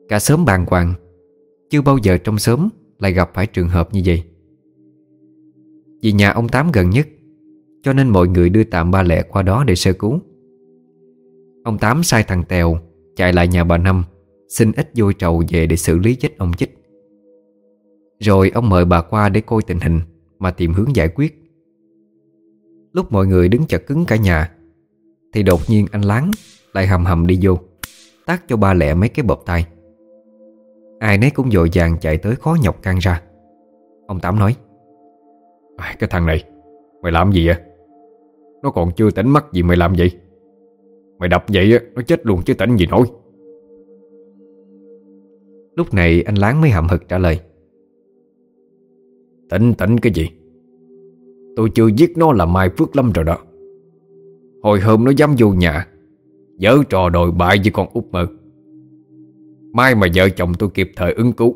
Cả sớm bàn hoàng. Chưa bao giờ trong sớm lại gặp phải trường hợp như vậy. Vì nhà ông Tám gần nhất, Cho nên mọi người đưa tạm ba lẹ qua đó để sơ cứu. Ông Tám sai thằng Tèo Chạy lại nhà bà Năm, Xin ít vôi trầu về để xử lý chết ông chích. Rồi ông mời bà qua để coi tình hình Mà tìm hướng giải quyết. Lúc mọi người đứng chật cứng cả nhà, Thì đột nhiên anh Láng Lại hầm hầm đi vô, tát cho ba lẹ mấy cái bộp tay Ai nấy cũng dội vàng chạy tới khó nhọc can ra. Ông Tám nói
Cái thằng này, Mày làm gì vậy? Nó còn chưa tỉnh mắt gì mày làm vậy. Mày đập vậy nó chết luôn chứ tỉnh gì nổi.
Lúc này anh Láng mới hậm hực trả lời,
Tỉnh tỉnh cái gì? Tôi chưa giết nó là Mai Phước Lâm rồi đó. Hồi hôm nó dám vô nhà, dở trò đồi bại với con út mơ. Mai mà vợ chồng tôi kịp thời ứng cứu.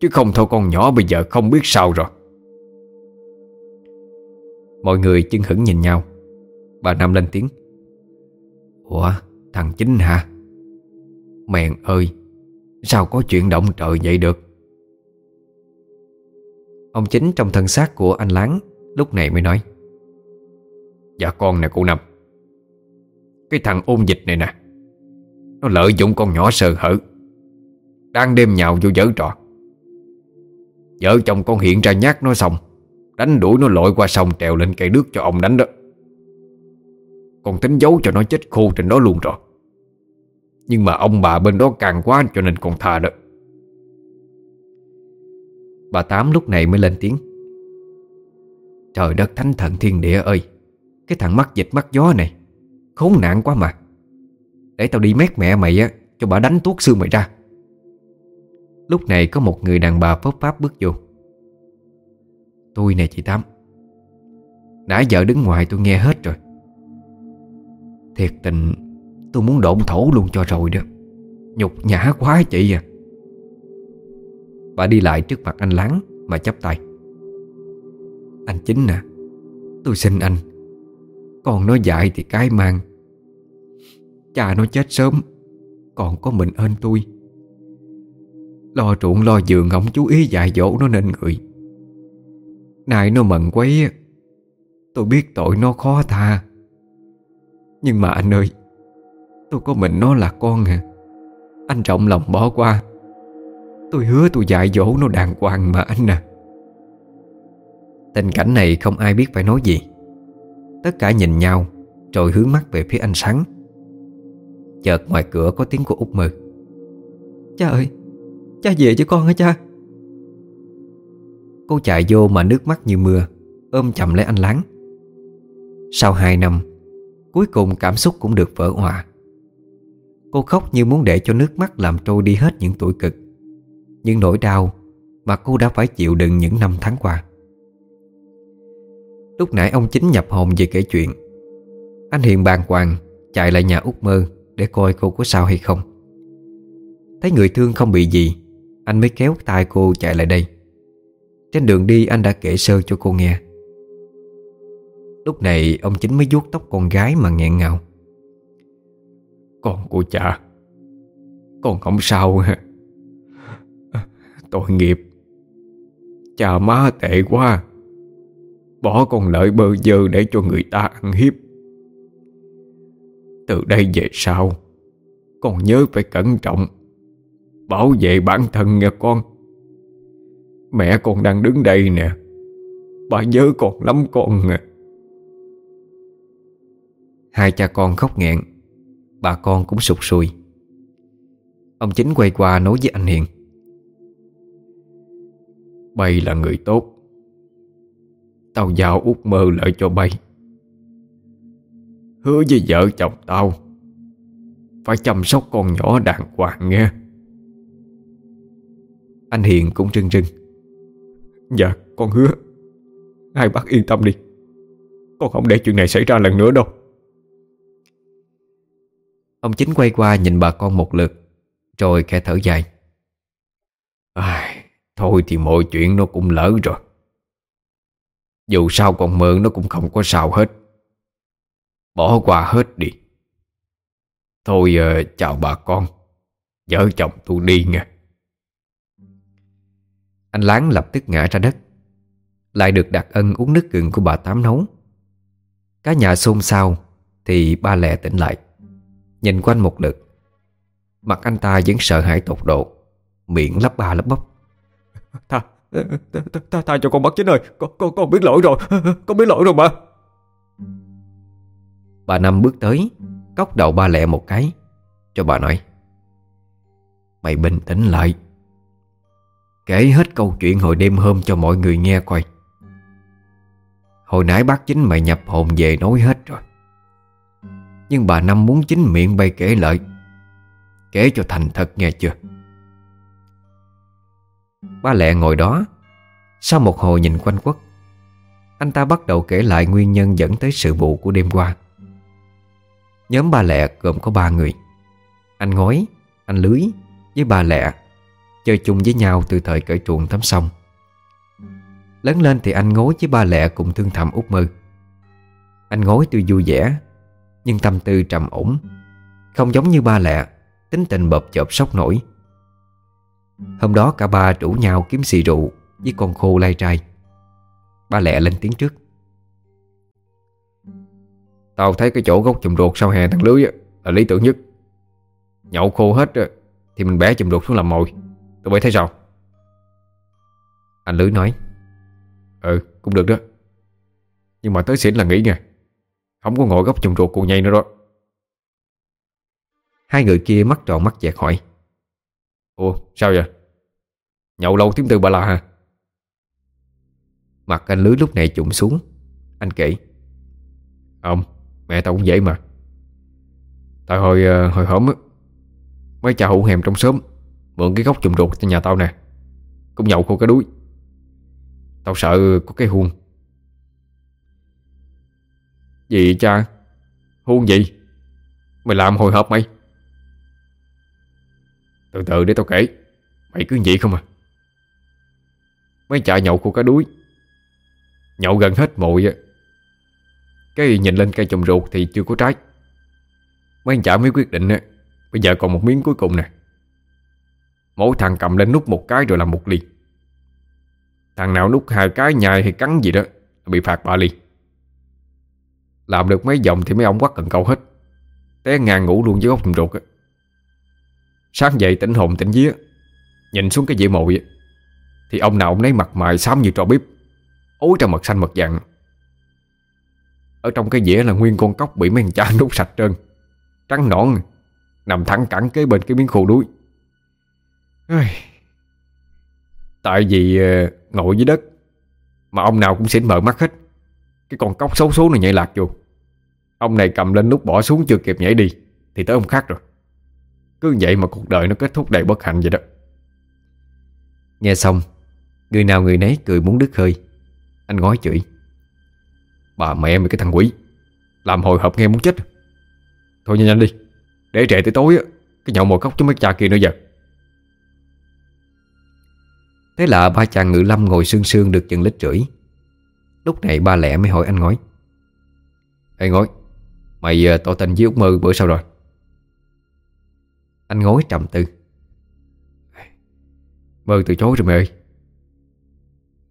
Chứ không thôi con nhỏ bây giờ không biết sao rồi.
Mọi người chân hững nhìn nhau. Bà Nam lên tiếng. Ủa, thằng Chính hả? Mèn ơi, Sao có chuyện động trời vậy được? Ông Chính trong thân xác của anh Láng Lúc này mới nói.
Dạ con nè, cô Năm Cái thằng ôn dịch này nè. Nó lợi dụng con nhỏ sờ hở, Đang đêm nhào vô giở trò. Vợ chồng con hiện ra nhát nó xong, Đánh đuổi nó lội qua sông trèo lên cây nước cho ông đánh đó. Con tính giấu cho nó chết khô trên đó luôn rồi. Nhưng mà ông bà bên đó càng quá cho nên con tha đó.
Bà Tám lúc này mới lên tiếng. Trời đất thánh thần thiên địa ơi, Cái thằng mắt dịch mắt gió này, Khốn nạn quá mà. Để tao đi mét mẹ mày á, Cho bà đánh tuốt xương mày ra. Lúc này có một người đàn bà phớp pháp bước vô. Tôi nè chị Tám, Nãy giờ đứng ngoài tôi nghe hết rồi. Thiệt tình, Tôi muốn độn thổ luôn cho rồi đó. Nhục nhã quá chị à. Bà đi lại trước mặt anh Láng Mà chấp tay. Anh Chính nè Tôi xin anh. Con nó dại thì cái mang Cha nó chết sớm, Còn có mình ơn tôi. Lo ruộng lo giường ngóng chú ý dạy dỗ nó nên người. Nay nó mận quấy, Tôi biết tội nó khó tha. Nhưng mà anh ơi, Tôi có mình nó là con à. Anh trọng lòng bỏ qua. Tôi hứa tôi dạy dỗ nó đàng hoàng mà anh à. Tình cảnh này không ai biết phải nói gì. Tất cả nhìn nhau, Rồi hướng mắt về phía anh Sáng. Chợt ngoài cửa có tiếng của út mơ. Cha ơi Cha về với con hả cha? Cô chạy vô mà nước mắt như mưa Ôm chầm lấy anh Láng. Sau hai năm Cuối cùng cảm xúc cũng được vỡ hòa. Cô khóc như muốn để cho nước mắt làm trôi đi hết những tuổi cực. Những nỗi đau Mà cô đã phải chịu đựng những năm tháng qua. Lúc nãy ông chính nhập hồn về kể chuyện Anh Hiền bàng hoàng Chạy lại nhà út mơ để coi cô có sao hay không. Thấy người thương không bị gì, Anh mới kéo tay cô chạy lại đây. Trên đường đi, anh đã kể sơ cho cô nghe. Lúc này, ông chính mới vuốt tóc con gái mà nghẹn ngào.
Con của cha, Con không sao. *laughs* Tội nghiệp. Cha má tệ quá. Bỏ con lợi bơ dơ để cho người ta ăn hiếp. Từ đây về sau Con nhớ phải cẩn trọng Bảo vệ bản thân nghe con. Mẹ con đang đứng đây nè Bà nhớ con lắm con à.
Hai cha con khóc nghẹn Bà con cũng sụt sùi. Ông chính quay qua nói với anh Hiền.
Bay là người tốt Tao giao út mơ lợi cho bay Hứa với vợ chồng tao. Phải chăm sóc con nhỏ đàng hoàng nghe.
Anh Hiền cũng trưng trưng
Dạ con hứa. Hai bác yên tâm đi. Con không để chuyện này xảy ra lần nữa đâu.
Ông chính quay qua nhìn bà con một lượt Rồi khẽ thở dài.
À, Thôi thì mọi chuyện nó cũng lỡ rồi. Dù sao con mơ nó cũng không có sao hết Bỏ qua hết đi. Thôi uh, chào bà con. Vợ chồng tôi đi nha.
Anh Láng lập tức ngã ra đất. Lại được đặt ân uống nước gừng của bà Tám nấu. Cả nhà xôn xao Thì ba lẹ tỉnh lại. Nhìn quanh một lượt. Mặt anh ta vẫn sợ hãi tột độ. Miệng lắp ba lắp bắp.
Tha, tha, tha, tha cho con bắt chính ơi. Con, con, con biết lỗi rồi. Con biết lỗi rồi mà.
Bà Năm bước tới, Cốc đầu ba lẹ một cái. Cho bà nói, Mày bình tĩnh lại. Kể hết câu chuyện hồi đêm hôm cho mọi người nghe coi. Hồi nãy bác chính mày nhập hồn về nói hết rồi. Nhưng bà Năm muốn chính miệng bay kể lại. Kể cho thành thật nghe chưa? Ba lẹ ngồi đó. Sau một hồi nhìn quanh quất, Anh ta bắt đầu kể lại nguyên nhân dẫn tới sự vụ của đêm qua. Nhóm ba lẹ gồm có ba người. Anh ngói, anh lưới với ba lẹ Chơi chung với nhau từ thời cởi truồng tắm sông. Lớn lên thì anh ngối với ba lẹ cùng thương thầm út mơ. Anh ngối tuy vui vẻ Nhưng tâm tư trầm ổn Không giống như ba lẹ Tính tình bập chợp sốc nổi. Hôm đó cả ba rủ nhau kiếm xì rượu Với con khô lai trai. Ba lẹ lên tiếng trước.
Tao thấy cái chỗ gốc chùm ruột sau hè thằng lưới Là lý tưởng nhất. Nhậu khô hết Thì mình bẻ chùm ruột xuống làm mồi. Tụi bay thấy sao?
Anh Lưới nói
Ừ cũng được đó. Nhưng mà tới xỉn là nghỉ nha. Không có ngồi gốc chùm ruột cụ nhây nữa đó.
Hai người kia mắt tròn mắt dẹt hỏi,
Ủa, sao vậy? Nhậu lâu tiếng từ bà la hả?
Mặt anh Lưới lúc này trụng xuống. Anh kể,
Không Mẹ tao cũng vậy mà. Tại hồi ờ, hồi hổm á, Mấy cha hữu hèm trong xóm, Mượn cái góc chùm ruột cho nhà tao nè, Cũng nhậu khô cái đuối. Tao sợ có cái huông. Gì cha, Huông gì Mày làm hồi hộp mày. Từ từ để tao kể, Mày cứ vậy không à. Mấy cha nhậu khô cái đuối, Nhậu gần hết mồi á cái nhìn lên cây trồng ruột thì chưa có trái. Mấy anh chả mới quyết định á, Bây giờ còn một miếng cuối cùng nè. Mỗi thằng cầm lên nút một cái rồi làm một ly Thằng nào nút hai cái, nhai hay cắn gì đó Bị phạt ba ly Làm được mấy vòng thì mấy ông quắt cần câu hết. Té ngang ngủ luôn dưới góc trồng ruột á. Sáng dậy tỉnh hồn tỉnh vía, Nhìn xuống cái dĩa mồi Thì ông nào ông lấy mặt mày xám như trò bếp, Ối ra mật xanh mật vàng. Ở trong cái dĩa là nguyên con cóc Bị mấy thằng cha *laughs* nút sạch trơn. Trắng nõn, Nằm thẳng cẳng kế bên cái miếng khô đuối. Tại vì ờ, ngồi dưới đất Mà ông nào cũng xỉn mở mắt hết. Cái con cóc xấu số này nhảy lạc vô. Ông này cầm lên nút bỏ xuống chưa kịp nhảy đi, Thì tới ông khác rồi. Cứ vậy mà cuộc đời nó kết thúc đầy bất hạnh vậy đó.
Nghe xong, Người nào người nấy cười muốn đứt hơi. Anh ngói chửi.
Bà mẹ mày cái thằng quỷ. Làm hồi hộp nghe muốn chết. Thôi nhanh nhanh đi. Để trễ tới tối Cái nhậu mồi cốc cho mấy cha kia nữa giờ.
Thế là ba chàng ngự lâm ngồi sương sương được chừng lít rưỡi. Lúc này ba lẹ mới hỏi anh ngói.
Ê ngói, Mày ờ, tỏ tình với Úc Mơ bữa sau rồi.
Anh ngói trầm tư.
Mơ từ chối rồi mày ơi.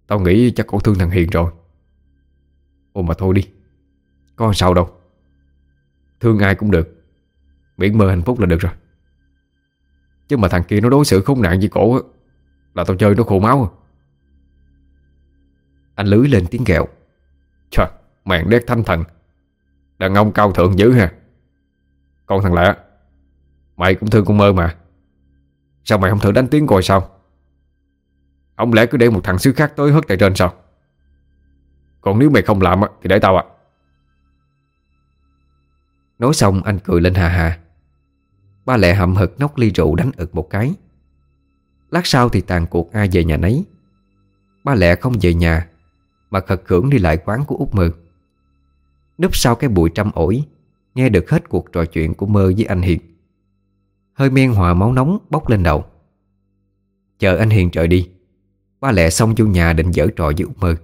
Tao nghĩ chắc cổ thương thằng Hiền rồi. Ồ mà thôi đi. Có sao đâu. Thương ai cũng được. Miễn mơ hạnh phúc là được rồi. Chứ mà thằng kia nó đối xử khốn nạn với cổ á Là tao chơi nó khổ máu à.
Anh lưới lên tiếng kẹo.
Trời, mạng đét thanh thần. Đàn ông cao thượng dữ ha. Còn thằng lạ Mày cũng thương con mơ mà. Sao mày không thử đánh tiếng coi sao? Ông lẽ cứ để một thằng xứ khác tới hất tại trên sao? Còn nếu mày không làm Thì để tao à,
Nói xong anh cười lên hà hà Ba lẹ hậm hực nốc ly rượu đánh ực một cái. Lát sau thì tàn cuộc ai về nhà nấy. Ba lẹ không về nhà Mà khật khưởng đi lại quán của út Mơ. Núp sau cái bụi trăm ổi Nghe được hết cuộc trò chuyện của Mơ với anh Hiền. Hơi men hòa máu nóng bốc lên đầu. Chờ anh Hiền trời đi Ba lẹ xong vô nhà định dở trò với út Mơ.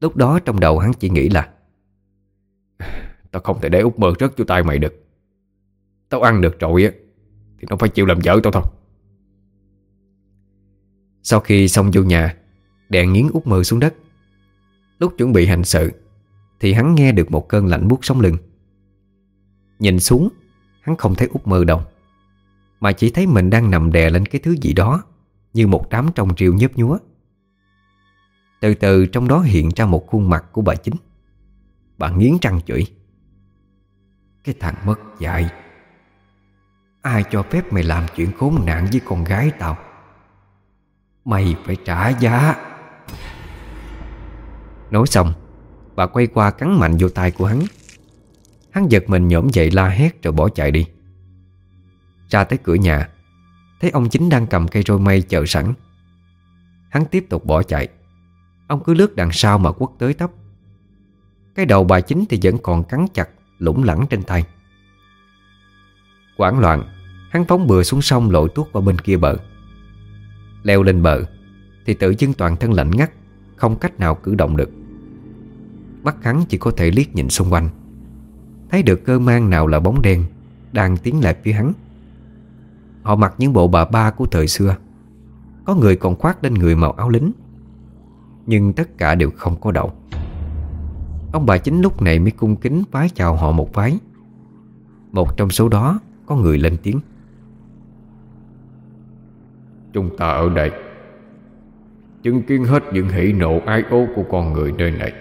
Lúc đó trong đầu hắn chỉ nghĩ là,
Tao không thể để út mơ rớt vô tay mày được. Tao ăn được rồi á, Thì nó phải chịu làm vợ tao thôi.
Sau khi xong vô nhà Đèn nghiến út mơ xuống đất. Lúc chuẩn bị hành sự, Thì hắn nghe được một cơn lạnh buốt sống lưng. Nhìn xuống, Hắn không thấy út mơ đâu, Mà chỉ thấy mình đang nằm đè lên cái thứ gì đó Như một đám trong triều nhớp nhúa. Từ từ trong đó hiện ra một khuôn mặt của bà chính. Bà nghiến răng chửi. Cái thằng mất dạy. Ai cho phép mày làm chuyện khốn nạn với con gái tao? Mày phải trả giá. Nói xong, Bà quay qua cắn mạnh vô tay của hắn. Hắn giật mình nhổm dậy la hét rồi bỏ chạy đi. Ra tới cửa nhà, Thấy ông chính đang cầm cây roi mây chờ sẵn. Hắn tiếp tục bỏ chạy. Ông cứ lướt đằng sau mà quất tới tấp Cái đầu bà chính thì vẫn còn cắn chặt, Lủng lẳng trên tay Quảng loạn, Hắn phóng bừa xuống sông lội tuốt qua bên kia bờ. Leo lên bờ, Thì tự dưng toàn thân lạnh ngắt, Không cách nào cử động được. Mắt hắn chỉ có thể liếc nhìn xung quanh. Thấy được cơ mang nào là bóng đen, Đang tiến lại phía hắn. Họ mặc những bộ bà ba của thời xưa. Có người còn khoác lên người màu áo lính. Nhưng tất cả đều không có đậu Ông bà chính lúc này mới cung kính vái chào họ một vái. Một trong số đó có người lên tiếng.
Chúng ta ở đây. Chứng kiến hết những hỷ nộ ai ố của con người nơi này.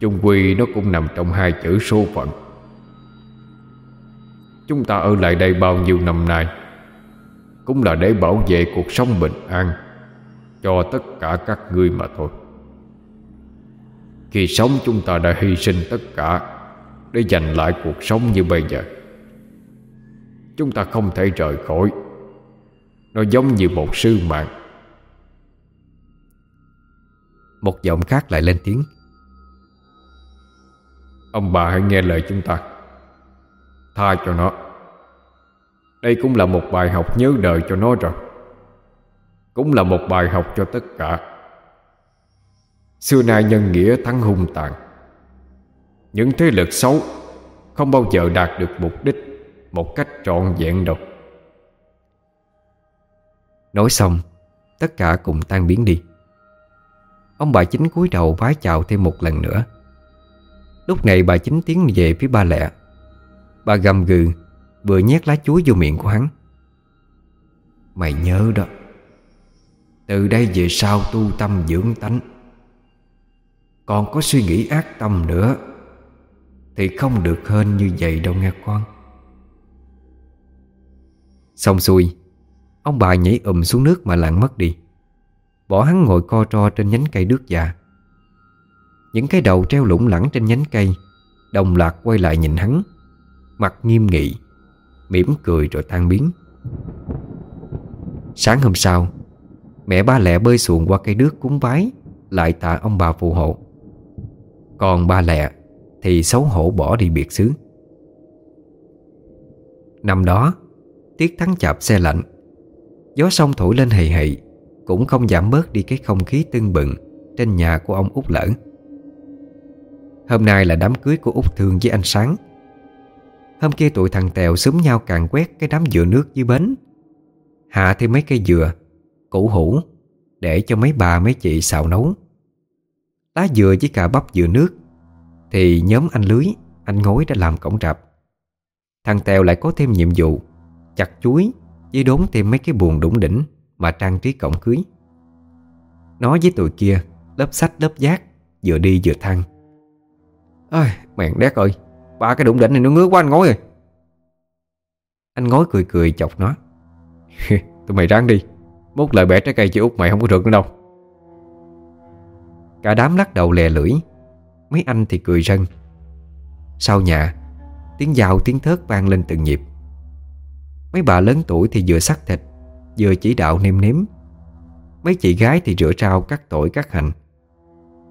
Chung quy nó cũng nằm trong hai chữ số phận. Chúng ta ở lại đây bao nhiêu năm nay Cũng là để bảo vệ cuộc sống bình an. Cho tất cả các ngươi mà thôi. Khi sống chúng ta đã hy sinh tất cả Để giành lại cuộc sống như bây giờ. Chúng ta không thể rời khỏi. Nó giống như một sư mạng.
Một giọng khác lại lên tiếng.
Ông bà hãy nghe lời chúng ta. Tha cho nó. Đây cũng là một bài học nhớ đời cho nó rồi cũng là một bài học cho tất cả. Xưa nay nhân nghĩa thắng hung tàn. Những thế lực xấu Không bao giờ đạt được mục đích Một cách trọn vẹn đâu.
Nói xong, Tất cả cùng tan biến đi. Ông bà chính cúi đầu vái chào thêm một lần nữa. Lúc này bà chính tiến về phía ba lẹ. Bà gầm gừ, Vừa nhét lá chuối vô miệng của hắn. Mày nhớ đó từ đây về sau tu tâm dưỡng tánh. Còn có suy nghĩ ác tâm nữa, Thì không được hên như vậy đâu nghe con Xong xuôi, Ông bà nhảy ùm xuống nước mà lặn mất đi. Bỏ hắn ngồi co ro trên nhánh cây đước già. Những cái đầu treo lủng lẳng trên nhánh cây, Đồng loạt quay lại nhìn hắn, Mặt nghiêm nghị, mỉm cười rồi tan biến. Sáng hôm sau Mẹ ba lẹ bơi xuồng qua cây đước cúng bái, Lại tạ ông bà phù hộ. Còn ba lẹ Thì xấu hổ bỏ đi biệt xứ. Năm đó, Tiết thắng chạp xe lạnh. Gió sông thổi lên hầy hầy, Cũng không giảm bớt đi cái không khí tưng bừng Trên nhà của ông út lỡ. Hôm nay là đám cưới của Út Thương với anh Sáng. Hôm kia tụi thằng Tèo xúm nhau càng quét cái đám dừa nước dưới bến. Hạ thêm mấy cây dừa Củ hủ Để cho mấy bà mấy chị xào nấu. Lá dừa với cả bắp dừa nước Thì nhóm anh Lưới Anh Ngối đã làm cổng rạp. Thằng Tèo lại có thêm nhiệm vụ Chặt chuối Với đốn thêm mấy cái buồn đủng đỉnh Mà trang trí cổng cưới. Nó với tụi kia Lớp sách lớp giác Vừa đi vừa thăng. Ôi, mẹn đét ơi Ba cái đụng đỉnh này nó ngứa quá anh ngói rồi Anh ngói cười cười chọc nó. *laughs* Tụi mày ráng đi. Mốt lời bẻ trái cây chị út mày không có được nữa đâu. Cả đám lắc đầu lè lưỡi. Mấy anh thì cười rân. Sau nhà, Tiếng dao tiếng thớt vang lên từng nhịp. Mấy bà lớn tuổi thì vừa sắc thịt, Vừa chỉ đạo nêm nếm. Mấy chị gái thì rửa rau cắt tỏi cắt hành.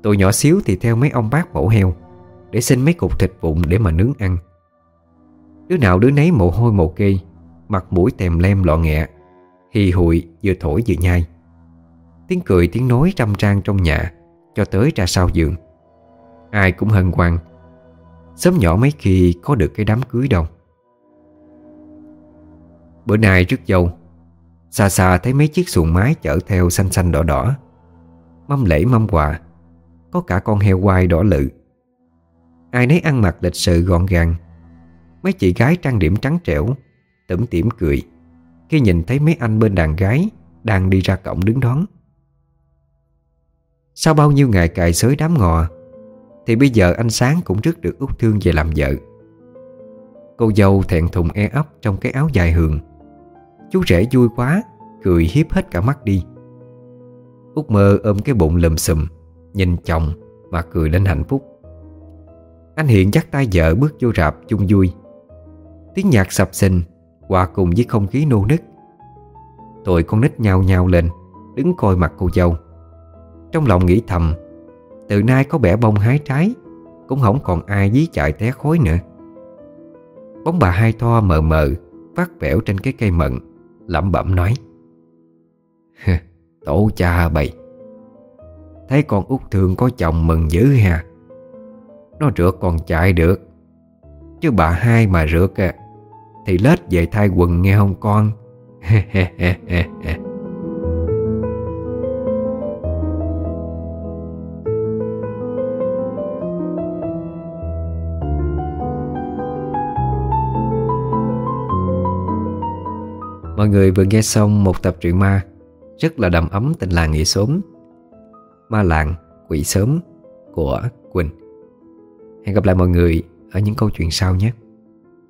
Tụi nhỏ xíu thì theo mấy ông bác mổ heo, để xin mấy cục thịt vụn để mà nướng ăn. Đứa nào đứa nấy mồ hôi mồ kê, Mặt mũi tèm lem lọ nghẹ. Hì hụi vừa thổi vừa nhai. Tiếng cười, tiếng nói trăm trang trong nhà, Cho tới ra sau giường. Ai cũng hân hoan. Sớm nhỏ mấy khi có được cái đám cưới đâu. Bữa nay trước dâu Xa xa thấy mấy chiếc xuồng mái chở theo xanh xanh đỏ đỏ. Mâm lễ, mâm quà, Có cả con heo quai đỏ lự. Ai nấy ăn mặc lịch sự gọn gàng. Mấy chị gái trang điểm trắng trẻo, Tủm tỉm cười. Khi nhìn thấy mấy anh bên đàn gái Đang đi ra cổng đứng đón. Sau bao nhiêu ngày cài xới đám ngò, Thì bây giờ anh Sáng cũng rước được Út Thương về làm vợ. Cô dâu thẹn thùng e ấp Trong cái áo dài hường. Chú rể vui quá, Cười hiếp hết cả mắt đi. Út mơ ôm cái bụng lùm xùm, Nhìn chồng mà cười lên hạnh phúc. Anh Hiện dắt tay vợ bước vô rạp chung vui. Tiếng nhạc sập sình Hòa cùng với không khí nô nức. Tụi con nít nhao nhao lên, Đứng coi mặt cô dâu. Trong lòng nghĩ thầm, Từ nay có bẻ bông hái trái, Cũng không còn ai dí chạy té khối nữa. Bóng bà hai thoa mờ mờ Vắt vẻo trên cái cây mận, lẩm bẩm nói. *laughs* Tổ cha bầy. Thấy con út thương có chồng mừng dữ ha nó rửa còn chạy được. Chứ bà hai mà rửa à thì lết về thay quần nghe không con? *laughs* Mọi người vừa nghe xong một tập truyện ma Rất là đầm ấm tình làng nghĩa xóm. Ma làng, quỷ sớm của Quỳnh. Hẹn gặp lại mọi người ở những câu chuyện sau nhé.